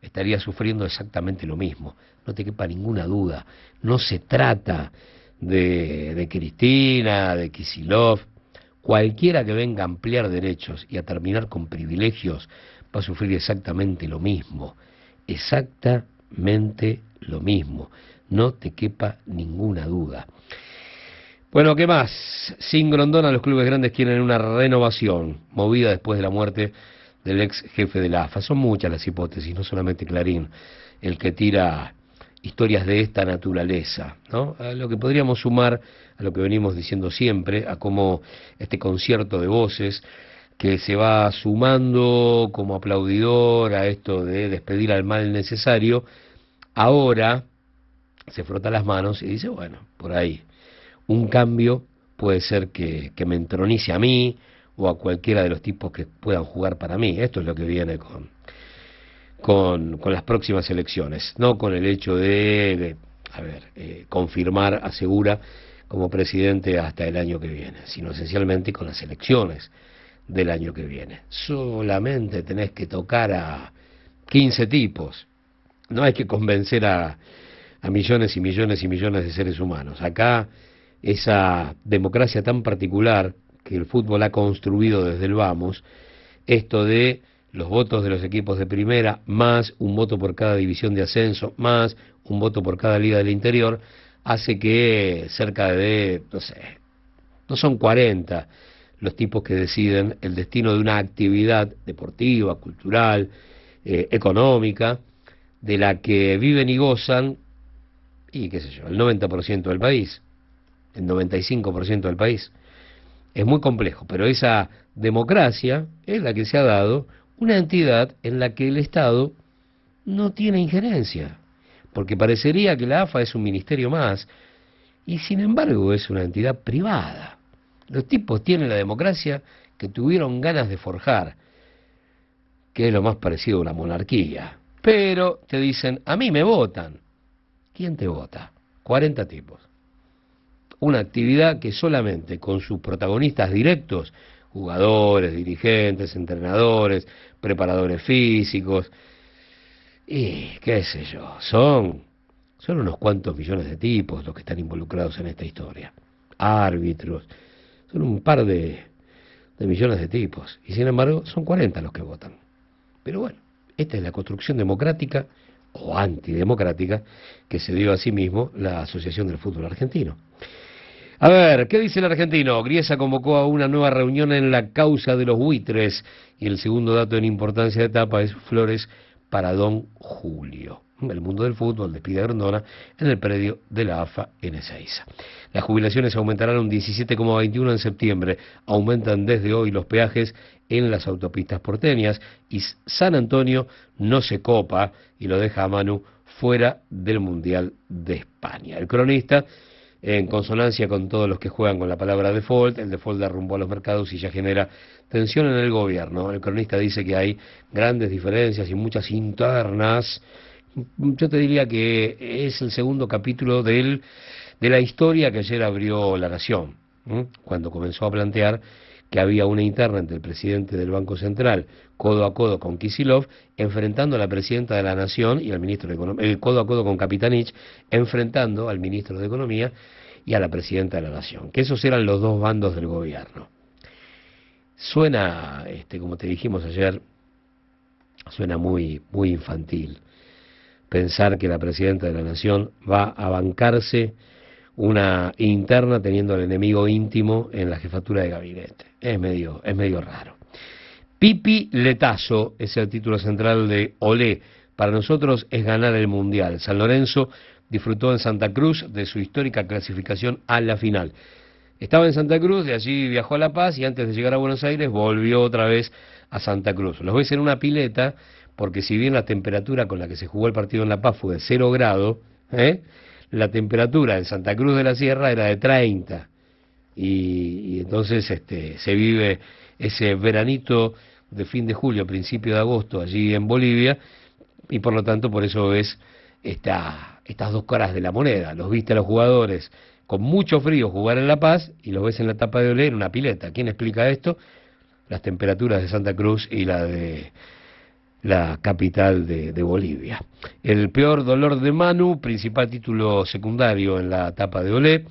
estaría sufriendo exactamente lo mismo, no te quepa ninguna duda, no se trata de, de Cristina, de Kisilov, cualquiera que venga a ampliar derechos y a terminar con privilegios va a sufrir exactamente lo mismo, exactamente lo mismo, no te quepa ninguna duda. Bueno, ¿qué más? Sin Grondona los clubes grandes quieren una renovación, movida después de la muerte del ex jefe de la AFA. Son muchas las hipótesis, no solamente Clarín, el que tira historias de esta naturaleza, ¿no? Lo que podríamos sumar a lo que venimos diciendo siempre, a cómo este concierto de voces que se va sumando como aplaudidor a esto de despedir al mal necesario, ahora se frota las manos y dice, bueno, por ahí, un cambio puede ser que, que, me entronice a mí o a cualquiera de los tipos que puedan jugar para mí. Esto es lo que viene con, con, con las próximas elecciones, no con el hecho de, de a ver, eh, confirmar a Segura como presidente hasta el año que viene, sino esencialmente con las elecciones del año que viene. Solamente tenés que tocar a 15 tipos, no hay que convencer a, a millones y millones y millones de seres humanos. Acá esa democracia tan particular que el fútbol ha construido desde el vamos, esto de los votos de los equipos de primera, más un voto por cada división de ascenso, más un voto por cada liga del interior, hace que cerca de, no sé, no son 40 los tipos que deciden el destino de una actividad deportiva, cultural, eh, económica, de la que viven y gozan, y qué sé yo, el 90% del país el 95% del país. Es muy complejo, pero esa democracia es la que se ha dado una entidad en la que el Estado no tiene injerencia, porque parecería que la AFA es un ministerio más, y sin embargo es una entidad privada. Los tipos tienen la democracia que tuvieron ganas de forjar, que es lo más parecido a una monarquía. Pero te dicen, a mí me votan. ¿Quién te vota? 40 tipos una actividad que solamente con sus protagonistas directos, jugadores, dirigentes, entrenadores, preparadores físicos, y qué sé yo, son, son unos cuantos millones de tipos los que están involucrados en esta historia, árbitros, son un par de, de millones de tipos, y sin embargo son 40 los que votan. Pero bueno, esta es la construcción democrática o antidemocrática que se dio a sí mismo la Asociación del Fútbol Argentino. A ver, ¿qué dice el argentino? Griesa convocó a una nueva reunión en la causa de los buitres y el segundo dato en importancia de etapa es Flores para Don Julio. El mundo del fútbol despide a Grondona en el predio de la AFA en Ezeiza. Las jubilaciones aumentarán un 17,21 en septiembre. Aumentan desde hoy los peajes en las autopistas porteñas y San Antonio no se copa y lo deja a Manu fuera del Mundial de España. El cronista en consonancia con todos los que juegan con la palabra default, el default da rumbo a los mercados y ya genera tensión en el gobierno. El cronista dice que hay grandes diferencias y muchas internas. Yo te diría que es el segundo capítulo del, de la historia que ayer abrió La Nación, cuando comenzó a plantear que había una interna entre el presidente del Banco Central, codo a codo con Kisilov, enfrentando a la presidenta de la Nación y al ministro de Economía, eh, codo a codo con Capitanich, enfrentando al ministro de Economía y a la presidenta de la Nación, que esos eran los dos bandos del gobierno. Suena, este, como te dijimos ayer, suena muy, muy infantil pensar que la presidenta de la Nación va a bancarse una interna teniendo al enemigo íntimo en la jefatura de gabinete. Es medio, es medio raro. Pipi Letazo es el título central de Olé. Para nosotros es ganar el Mundial. San Lorenzo disfrutó en Santa Cruz de su histórica clasificación a la final. Estaba en Santa Cruz, de allí viajó a La Paz y antes de llegar a Buenos Aires volvió otra vez a Santa Cruz. Los ves en una pileta porque si bien la temperatura con la que se jugó el partido en La Paz fue de cero grado, ¿eh? la temperatura en Santa Cruz de la Sierra era de 30 y, y entonces este, se vive ese veranito de fin de julio, principio de agosto, allí en Bolivia, y por lo tanto por eso ves esta, estas dos caras de la moneda. Los viste a los jugadores con mucho frío jugar en La Paz y los ves en la tapa de Olé en una pileta. ¿Quién explica esto? Las temperaturas de Santa Cruz y la de la capital de, Bolivia. El peor dolor de Manu, principal título secundario en la etapa de Olé,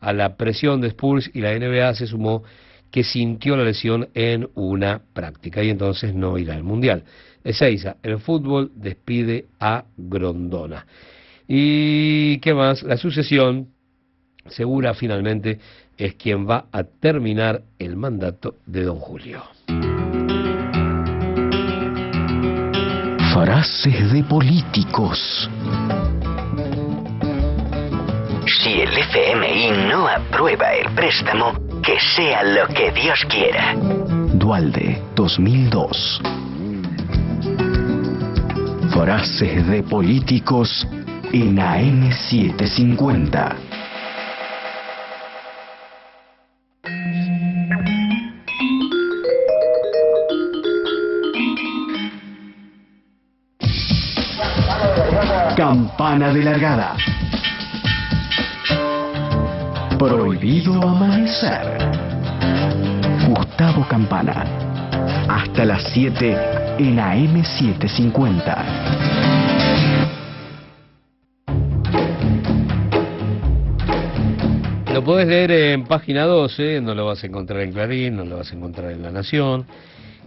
a la presión de Spurs y la NBA se sumó que sintió la lesión en una práctica y entonces no irá al Mundial. Ezeiza, el fútbol despide a Grondona. ¿Y qué más? La sucesión, segura finalmente, es quien va a terminar el mandato de don Julio.
Frases de políticos.
Si el FMI no aprueba el préstamo, que sea lo que Dios quiera.
Dualde 2002. Frases de políticos en AM750. Campana de largada. Prohibido amanecer. Gustavo Campana. Hasta las 7 en AM750.
Lo podés leer en página 12, no lo vas a encontrar en Clarín, no lo vas a encontrar en La Nación.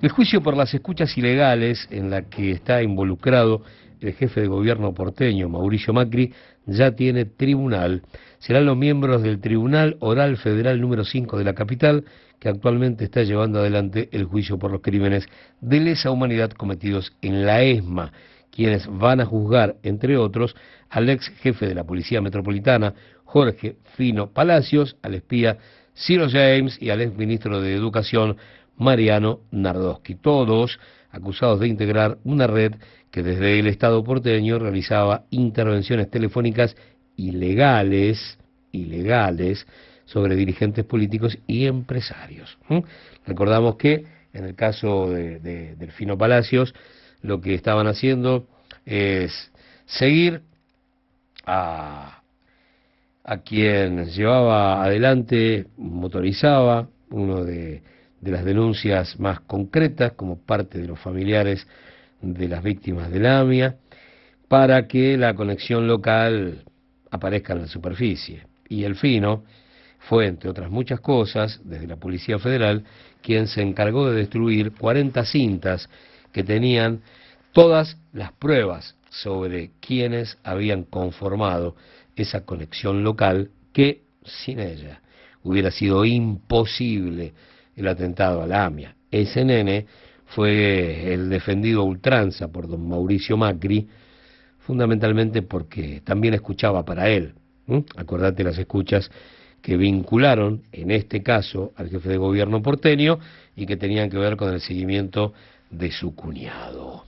El juicio por las escuchas ilegales en la que está involucrado el jefe de gobierno porteño, Mauricio Macri, ya tiene tribunal. Serán los miembros del Tribunal Oral Federal número 5 de la capital, que actualmente está llevando adelante el juicio por los crímenes de lesa humanidad cometidos en la ESMA, quienes van a juzgar, entre otros, al ex jefe de la Policía Metropolitana, Jorge Fino Palacios, al espía Ciro James y al ex ministro de Educación, Mariano Nardowski, todos acusados de integrar una red que desde el Estado porteño realizaba intervenciones telefónicas ilegales, ilegales, sobre dirigentes políticos y empresarios. Recordamos que en el caso de, de Delfino Palacios, lo que estaban haciendo es seguir a, a quien llevaba adelante, motorizaba, uno de, de las denuncias más concretas como parte de los familiares de las víctimas de la AMIA, para que la conexión local aparezca en la superficie. Y el Fino fue, entre otras muchas cosas, desde la Policía Federal, quien se encargó de destruir 40 cintas que tenían todas las pruebas sobre quienes habían conformado esa conexión local que sin ella hubiera sido imposible el atentado a la AMIA. Ese nene fue el defendido a ultranza por don Mauricio Macri, fundamentalmente porque también escuchaba para él. Acordate las escuchas que vincularon, en este caso, al jefe de gobierno porteño y que tenían que ver con el seguimiento de su cuñado.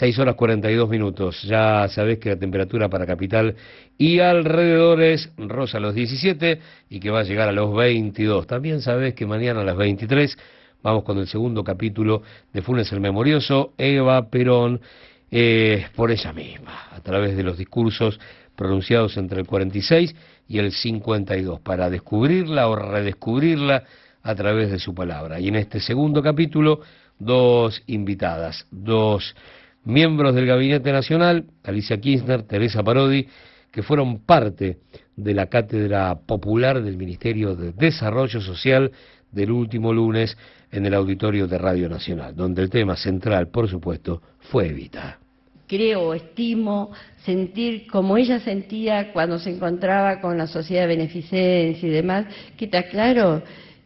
6 horas 42 minutos. Ya sabés que la temperatura para capital y alrededores rosa los 17 y que va a llegar a los 22. También sabés que mañana a las 23 vamos con el segundo capítulo de Funes el Memorioso, Eva Perón, eh, por ella misma, a través de los discursos pronunciados entre el 46 y el 52, para descubrirla o redescubrirla a través de su palabra. Y en este segundo capítulo, dos invitadas, dos miembros del Gabinete Nacional, Alicia Kirchner, Teresa Parodi, que fueron parte de la Cátedra Popular del Ministerio de Desarrollo Social del último lunes en el auditorio de Radio Nacional, donde el tema central, por supuesto, fue Evita.
Creo, estimo, sentir como ella sentía cuando se encontraba con la sociedad de beneficencia y demás, que está claro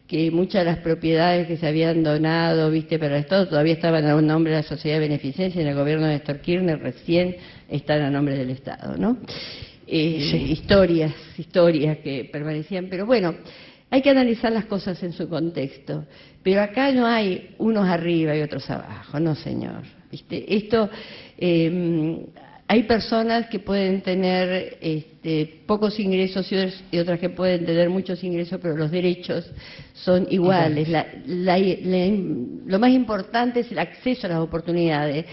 que muchas de las propiedades que se habían donado, viste, para el Estado todavía estaban a un nombre de la sociedad de beneficencia, en el gobierno de Néstor Kirchner recién están a nombre del Estado, ¿no? Eh, Historias, historias que permanecían, pero bueno, hay que analizar las cosas en su contexto. Pero acá no hay unos arriba y otros abajo, no señor. ¿Viste? Esto, eh, hay personas que pueden tener este, pocos ingresos y otras, que pueden tener muchos ingresos, pero los derechos son iguales. La- la- la- lo más importante es el acceso a las oportunidades.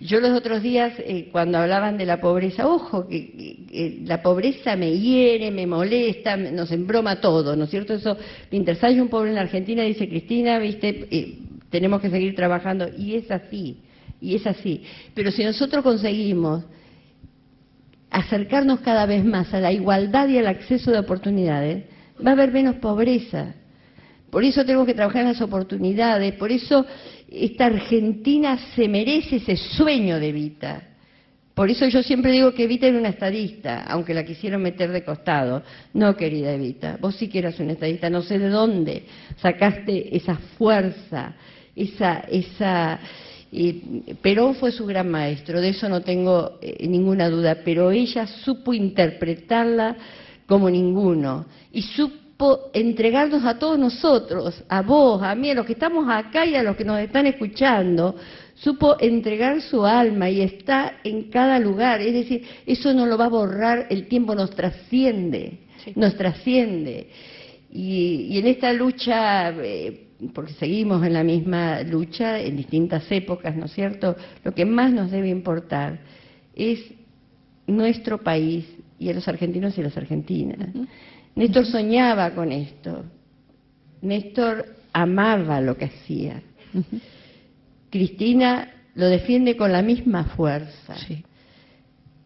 Yo los otros días, eh, cuando hablaban de la pobreza, ojo, que, que- que la pobreza me hiere, me molesta, me- nos embroma todo, ¿no es cierto? Eso, mientras haya un pobre en la Argentina, dice Cristina, viste, eh, tenemos que seguir trabajando, y es así, y es así. Pero si nosotros conseguimos acercarnos cada vez más a la igualdad y al acceso de oportunidades, va a haber menos pobreza. Por eso tenemos que trabajar en las oportunidades, por eso esta Argentina se merece ese sueño de Evita. Por eso yo siempre digo que Evita era una estadista, aunque la quisieron meter de costado. No, querida Evita, vos sí que eras una estadista, no sé de dónde sacaste esa fuerza, esa, esa, y Perón fue su gran maestro, de eso no tengo eh, ninguna duda, pero ella supo interpretarla como ninguno y supo entregarnos a todos nosotros, a vos, a mí, a los que estamos acá y a los que nos están escuchando, supo entregar su alma y está en cada lugar, es decir, eso no lo va a borrar, el tiempo nos trasciende, nos trasciende. Y, y en esta lucha, eh, porque seguimos en la misma lucha en distintas épocas, ¿no es cierto? Lo que más nos debe importar es nuestro país y a los argentinos y las argentinas. Néstor soñaba con esto. Néstor amaba lo que hacía. Cristina lo defiende con la misma fuerza.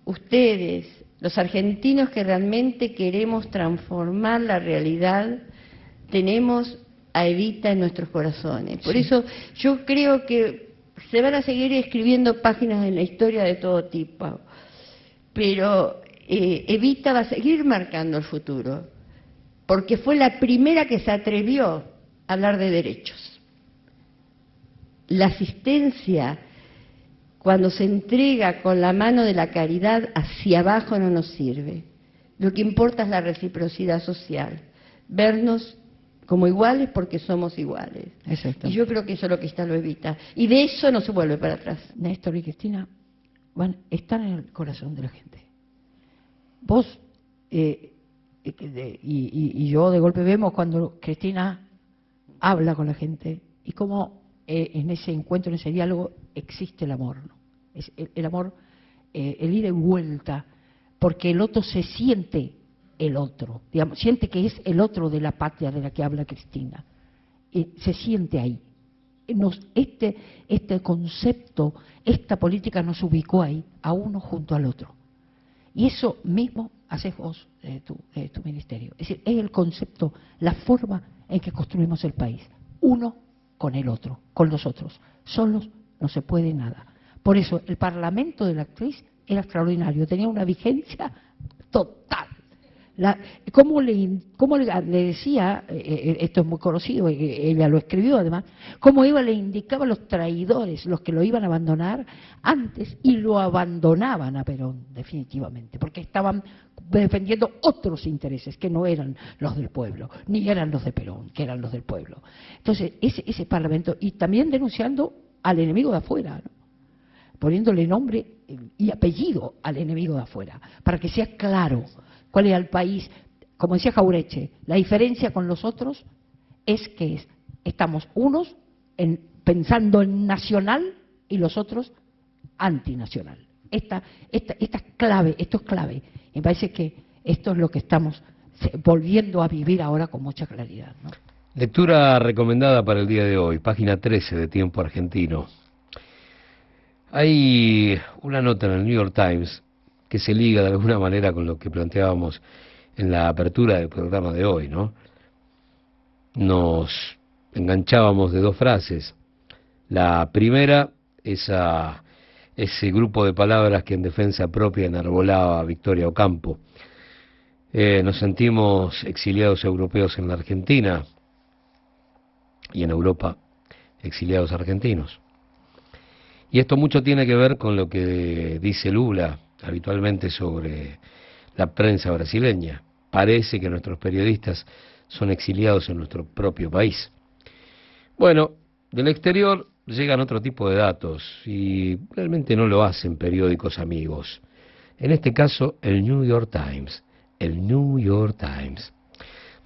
Ustedes, los argentinos que realmente queremos transformar la realidad, tenemos a Evita en nuestros corazones. Por
Sí.
eso yo creo que se van a seguir escribiendo páginas en la historia de todo tipo, pero eh, Evita va a seguir marcando el futuro, porque fue la primera que se atrevió a hablar de derechos. La asistencia, cuando se entrega con la mano de la caridad hacia abajo, no nos sirve. Lo que importa es la reciprocidad social, vernos como iguales porque somos iguales.
Exacto.
Y yo creo que eso es lo que está lo evita. Y de eso no se vuelve para atrás.
Néstor y Cristina van, están en el corazón de la gente. Vos eh, eh, y, y- y yo de golpe vemos cuando Cristina habla con la gente y cómo eh, en ese encuentro, en ese diálogo, existe el amor. ¿no? Es el, el amor, eh, el ida y vuelta, porque el otro se siente el otro, digamos, siente que es el otro de la patria de la que habla Cristina. Y se siente ahí. Nos- este, este concepto, esta política nos ubicó ahí, a uno junto al otro. Y eso mismo haces vos, eh, tu, eh, tu ministerio. Es decir, es el concepto, la forma en que construimos el país. Uno con el otro, con los otros. Solos no se puede nada. Por eso el Parlamento de la actriz era extraordinario, tenía una vigencia total. La, ¿Cómo, le, cómo le, le decía, eh, eh, esto es muy conocido, eh, ella lo escribió además, cómo iba, le indicaba los traidores, los que lo iban a abandonar antes, y lo abandonaban a Perón, definitivamente, porque estaban defendiendo otros intereses que no eran los del pueblo, ni eran los de Perón, que eran los del pueblo. Entonces, ese, ese parlamento, y también denunciando al enemigo de afuera, poniéndole nombre y apellido al enemigo de afuera, para que sea claro cuál era el país. Como decía Jaureche, la diferencia con los otros es que es- estamos unos en- pensando en nacional y los otros antinacional. Esta, esta, esta es clave, esto es clave. Me parece que esto es lo que estamos volviendo a vivir ahora con mucha claridad.
Lectura recomendada para el día de hoy, página 13 de Tiempo Argentino. Hay una nota en el New York Times que se liga de alguna manera con lo que planteábamos en la apertura del programa de hoy, ¿no? Nos enganchábamos de dos frases. La primera, esa, ese grupo de palabras que en defensa propia enarbolaba Victoria Ocampo. Eh, nos sentimos exiliados europeos en la Argentina y en Europa exiliados argentinos. Y esto mucho tiene que ver con lo que dice Lula habitualmente sobre la prensa brasileña. Parece que nuestros periodistas son exiliados en nuestro propio país. Bueno, del exterior llegan otro tipo de datos y realmente no lo hacen periódicos amigos. en este caso el New York Times. El New York Times.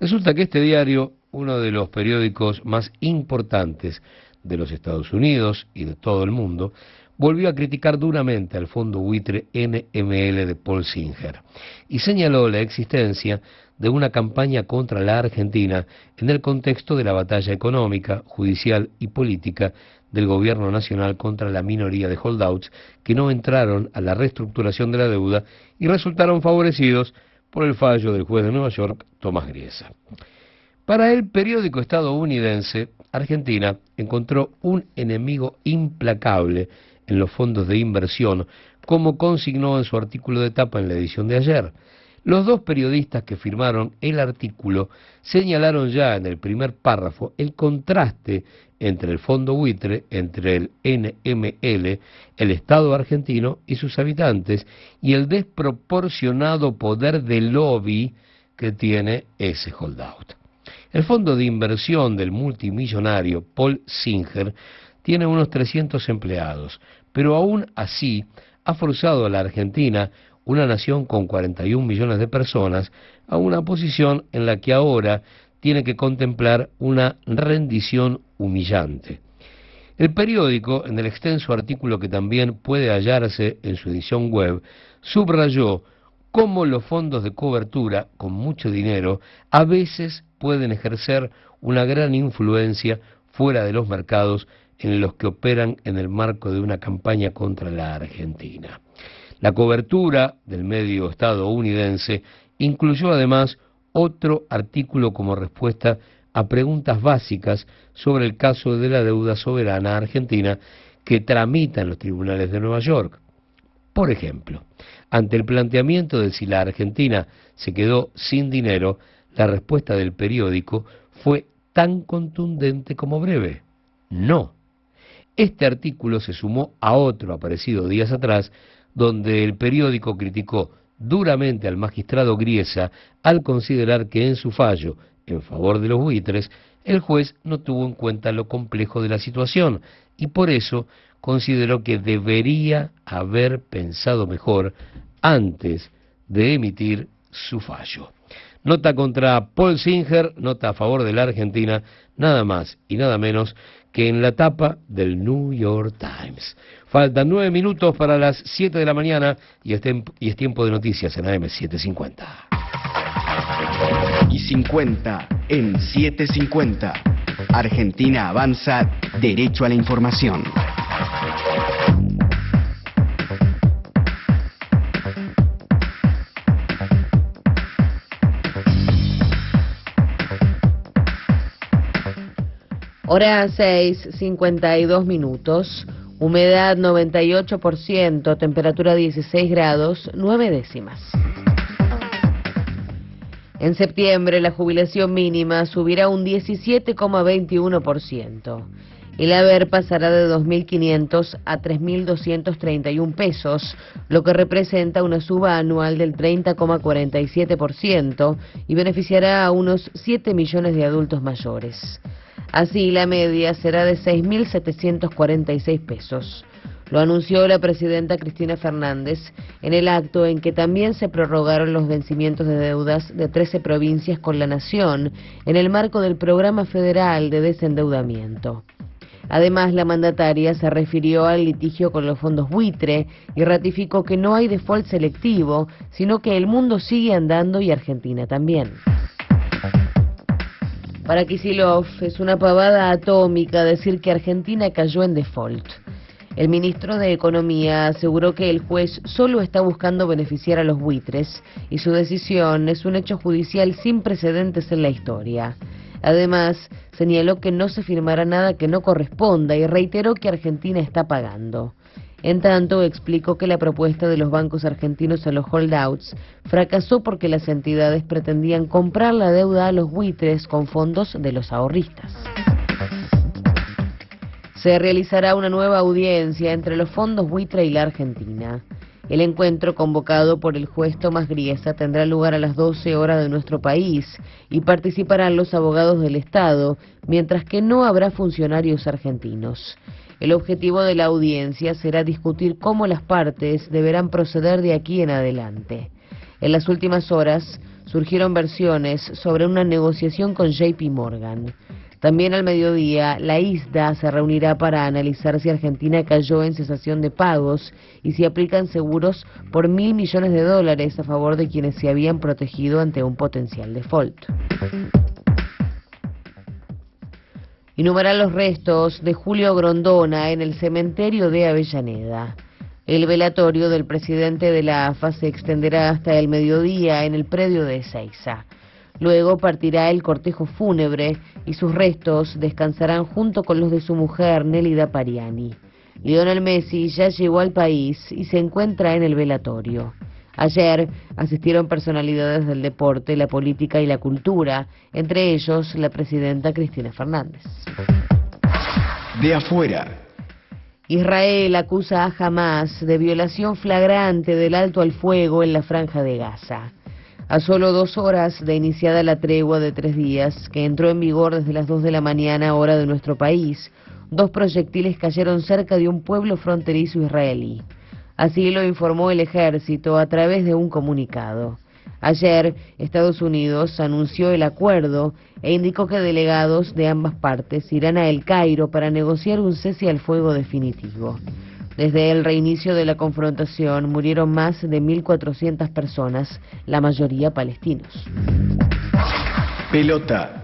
Resulta que este diario, uno de los periódicos más importantes de los Estados Unidos y de todo el mundo, volvió a criticar duramente al fondo buitre NML de Paul Singer y señaló la existencia de una campaña contra la Argentina en el contexto de la batalla económica, judicial y política del gobierno nacional contra la minoría de holdouts que no entraron a la reestructuración de la deuda y resultaron favorecidos por el fallo del juez de Nueva York, Tomás Griesa. Para el periódico estadounidense, Argentina encontró un enemigo implacable en los fondos de inversión, como consignó en su artículo de etapa en la edición de ayer. Los dos periodistas que firmaron el artículo señalaron ya en el primer párrafo el contraste entre el fondo buitre, entre el NML, el Estado argentino y sus habitantes, y el desproporcionado poder de lobby que tiene ese holdout. El fondo de inversión del multimillonario Paul Singer tiene unos 300 empleados, pero aún así ha forzado a la Argentina, una nación con 41 millones de personas, a una posición en la que ahora tiene que contemplar una rendición humillante. El periódico, en el extenso artículo que también puede hallarse en su edición web, subrayó cómo los fondos de cobertura, con mucho dinero, a veces pueden ejercer una gran influencia fuera de los mercados en los que operan en el marco de una campaña contra la Argentina. La cobertura del medio estadounidense incluyó además otro artículo como respuesta a preguntas básicas sobre el caso de la deuda soberana argentina que tramita en los tribunales de Nueva York. Por ejemplo, ante el planteamiento de si la Argentina se quedó sin dinero, la respuesta del periódico fue tan contundente como breve. No. Este artículo se sumó a otro aparecido días atrás, donde el periódico criticó duramente al magistrado Griesa al considerar que en su fallo en favor de los buitres, el juez no tuvo en cuenta lo complejo de la situación y por eso consideró que debería haber pensado mejor antes de emitir su fallo. Nota contra Paul Singer, nota a favor de la Argentina, nada más y nada menos que en la tapa del New York Times. Faltan nueve minutos para las siete de la mañana y es, y es tiempo de noticias en AM750.
Y 50 en 750. Argentina avanza derecho a la información.
Hora 6, 52 minutos. Humedad 98%, temperatura 16 grados, 9 décimas. En septiembre la jubilación mínima subirá un 17,21%. El haber pasará de 2.500 a 3.231 pesos, lo que representa una suba anual del 30,47% y beneficiará a unos 7 millones de adultos mayores. Así, la media será de 6.746 pesos. Lo anunció la presidenta Cristina Fernández en el acto en que también se prorrogaron los vencimientos de deudas de 13 provincias con la Nación en el marco del Programa Federal de Desendeudamiento. Además, la mandataria se refirió al litigio con los fondos buitre y ratificó que no hay default selectivo, sino que el mundo sigue andando y Argentina también. Para Kisilov es una pavada atómica decir que Argentina cayó en default. El ministro de Economía aseguró que el juez solo está buscando beneficiar a los buitres y su decisión es un hecho judicial sin precedentes en la historia. Además, señaló que no se firmará nada que no corresponda y reiteró que Argentina está pagando. En tanto, explicó que la propuesta de los bancos argentinos a los holdouts fracasó porque las entidades pretendían comprar la deuda a los buitres con fondos de los ahorristas. Se realizará una nueva audiencia entre los fondos buitre y la Argentina. El encuentro convocado por el juez Tomás Griesa tendrá lugar a las 12 horas de nuestro país y participarán los abogados del Estado, mientras que no habrá funcionarios argentinos. El objetivo de la audiencia será discutir cómo las partes deberán proceder de aquí en adelante. En las últimas horas surgieron versiones sobre una negociación con JP Morgan. También al mediodía, la ISDA se reunirá para analizar si Argentina cayó en cesación de pagos y si aplican seguros por mil millones de dólares a favor de quienes se habían protegido ante un potencial default. Inhumarán los restos de Julio Grondona en el cementerio de Avellaneda. El velatorio del presidente de la AFA se extenderá hasta el mediodía en el predio de Ezeiza. Luego partirá el cortejo fúnebre y sus restos descansarán junto con los de su mujer Nélida Pariani. Lionel Messi ya llegó al país y se encuentra en el velatorio. Ayer asistieron personalidades del deporte, la política y la cultura, entre ellos la presidenta Cristina Fernández.
De afuera.
Israel acusa a Hamas de violación flagrante del alto al fuego en la franja de Gaza. A solo dos horas de iniciada la tregua de tres días, que entró en vigor desde las dos de la mañana hora de nuestro país, dos proyectiles cayeron cerca de un pueblo fronterizo israelí. Así lo informó el ejército a través de un comunicado. Ayer, Estados Unidos anunció el acuerdo e indicó que delegados de ambas partes irán a El Cairo para negociar un cese al fuego definitivo. Desde el reinicio de la confrontación murieron más de 1.400 personas, la mayoría palestinos.
Pelota.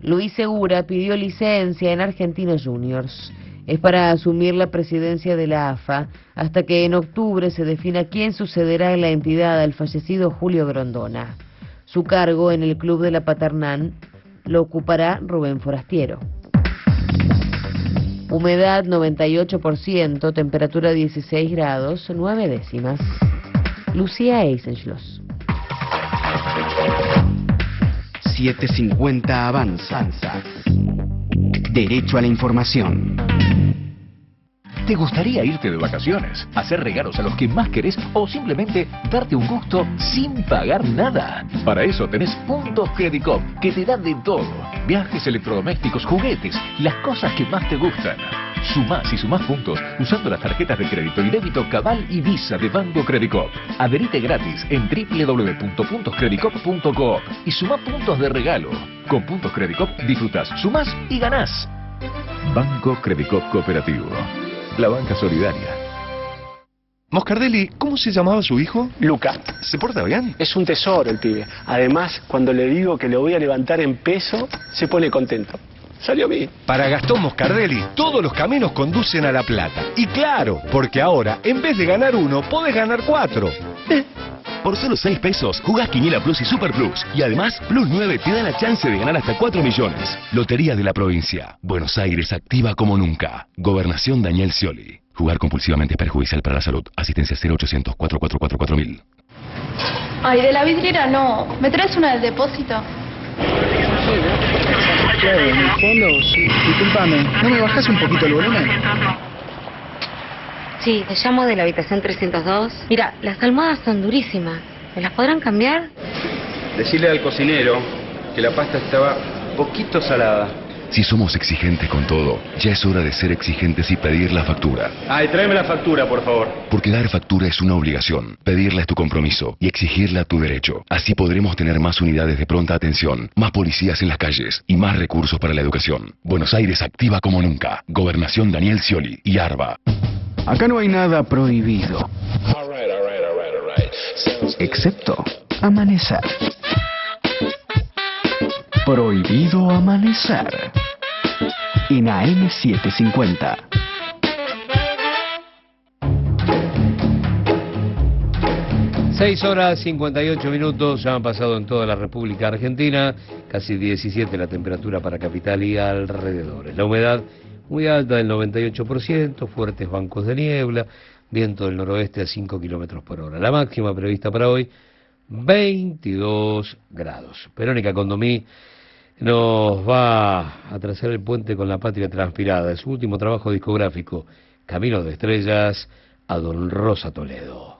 Luis Segura pidió licencia en Argentinos Juniors. Es para asumir la presidencia de la AFA hasta que en octubre se defina quién sucederá en la entidad al fallecido Julio Grondona. Su cargo en el club de la Paternán lo ocupará Rubén Forastiero. Humedad 98%, temperatura 16 grados, 9 décimas. Lucía Eisenschloss.
750 avanza. Derecho a la información.
¿Te gustaría irte de vacaciones, hacer regalos a los que más querés o simplemente darte un gusto sin pagar nada? Para eso tenés Puntos Credicop, que te dan de todo. Viajes, electrodomésticos, juguetes, las cosas que más te gustan. Sumás y sumás puntos usando las tarjetas de crédito y débito Cabal y Visa de Banco Credicop. Adherite gratis en www.puntoscredicop.coop y sumá puntos de regalo. Con Puntos Credicop disfrutas, sumás y ganás. Banco Credicop Cooperativo. La banca solidaria.
Moscardelli, ¿cómo se llamaba su hijo?
Luca.
¿Se porta bien?
Es un tesoro el pibe. Además, cuando le digo que le voy a levantar en peso, se pone contento. Salió bien.
Para Gastón Moscardelli, todos los caminos conducen a La Plata. Y claro, porque ahora, en vez de ganar uno, podés ganar cuatro.
Por solo 6 pesos, jugás Quiniela Plus y Super Plus. Y además, Plus 9 te da la chance de ganar hasta 4 millones. Lotería de la provincia. Buenos Aires activa como nunca. Gobernación Daniel Scioli. Jugar compulsivamente es perjudicial para la salud. Asistencia 0800 444 4000.
Ay, de la vidriera no. ¿Me traes una del depósito?
Claro, en el fondo, sí. Disculpame, ¿no me bajas un poquito el volumen?
Sí, te llamo de la habitación 302. Mira, las almohadas son durísimas. ¿Me las podrán cambiar?
Decirle al cocinero que la pasta estaba poquito salada.
Si somos exigentes con todo, ya es hora de ser exigentes y pedir la factura.
Ay, tráeme la factura, por favor.
Porque dar factura es una obligación, pedirla es tu compromiso y exigirla tu derecho. Así podremos tener más unidades de pronta atención, más policías en las calles y más recursos para la educación. Buenos Aires activa como nunca. Gobernación Daniel Scioli y ARBA.
Acá no hay nada prohibido. Excepto amanecer. Prohibido amanecer. En AM750.
Seis horas 58 minutos ya han pasado en toda la República Argentina, casi 17 la temperatura para capital y alrededores. La humedad muy alta del 98%, fuertes bancos de niebla, viento del noroeste a 5 kilómetros por hora. La máxima prevista para hoy, 22 grados. Verónica Condomí nos va a trazar el puente con la patria transpirada, su último trabajo discográfico, Caminos de Estrellas, a Don Rosa Toledo.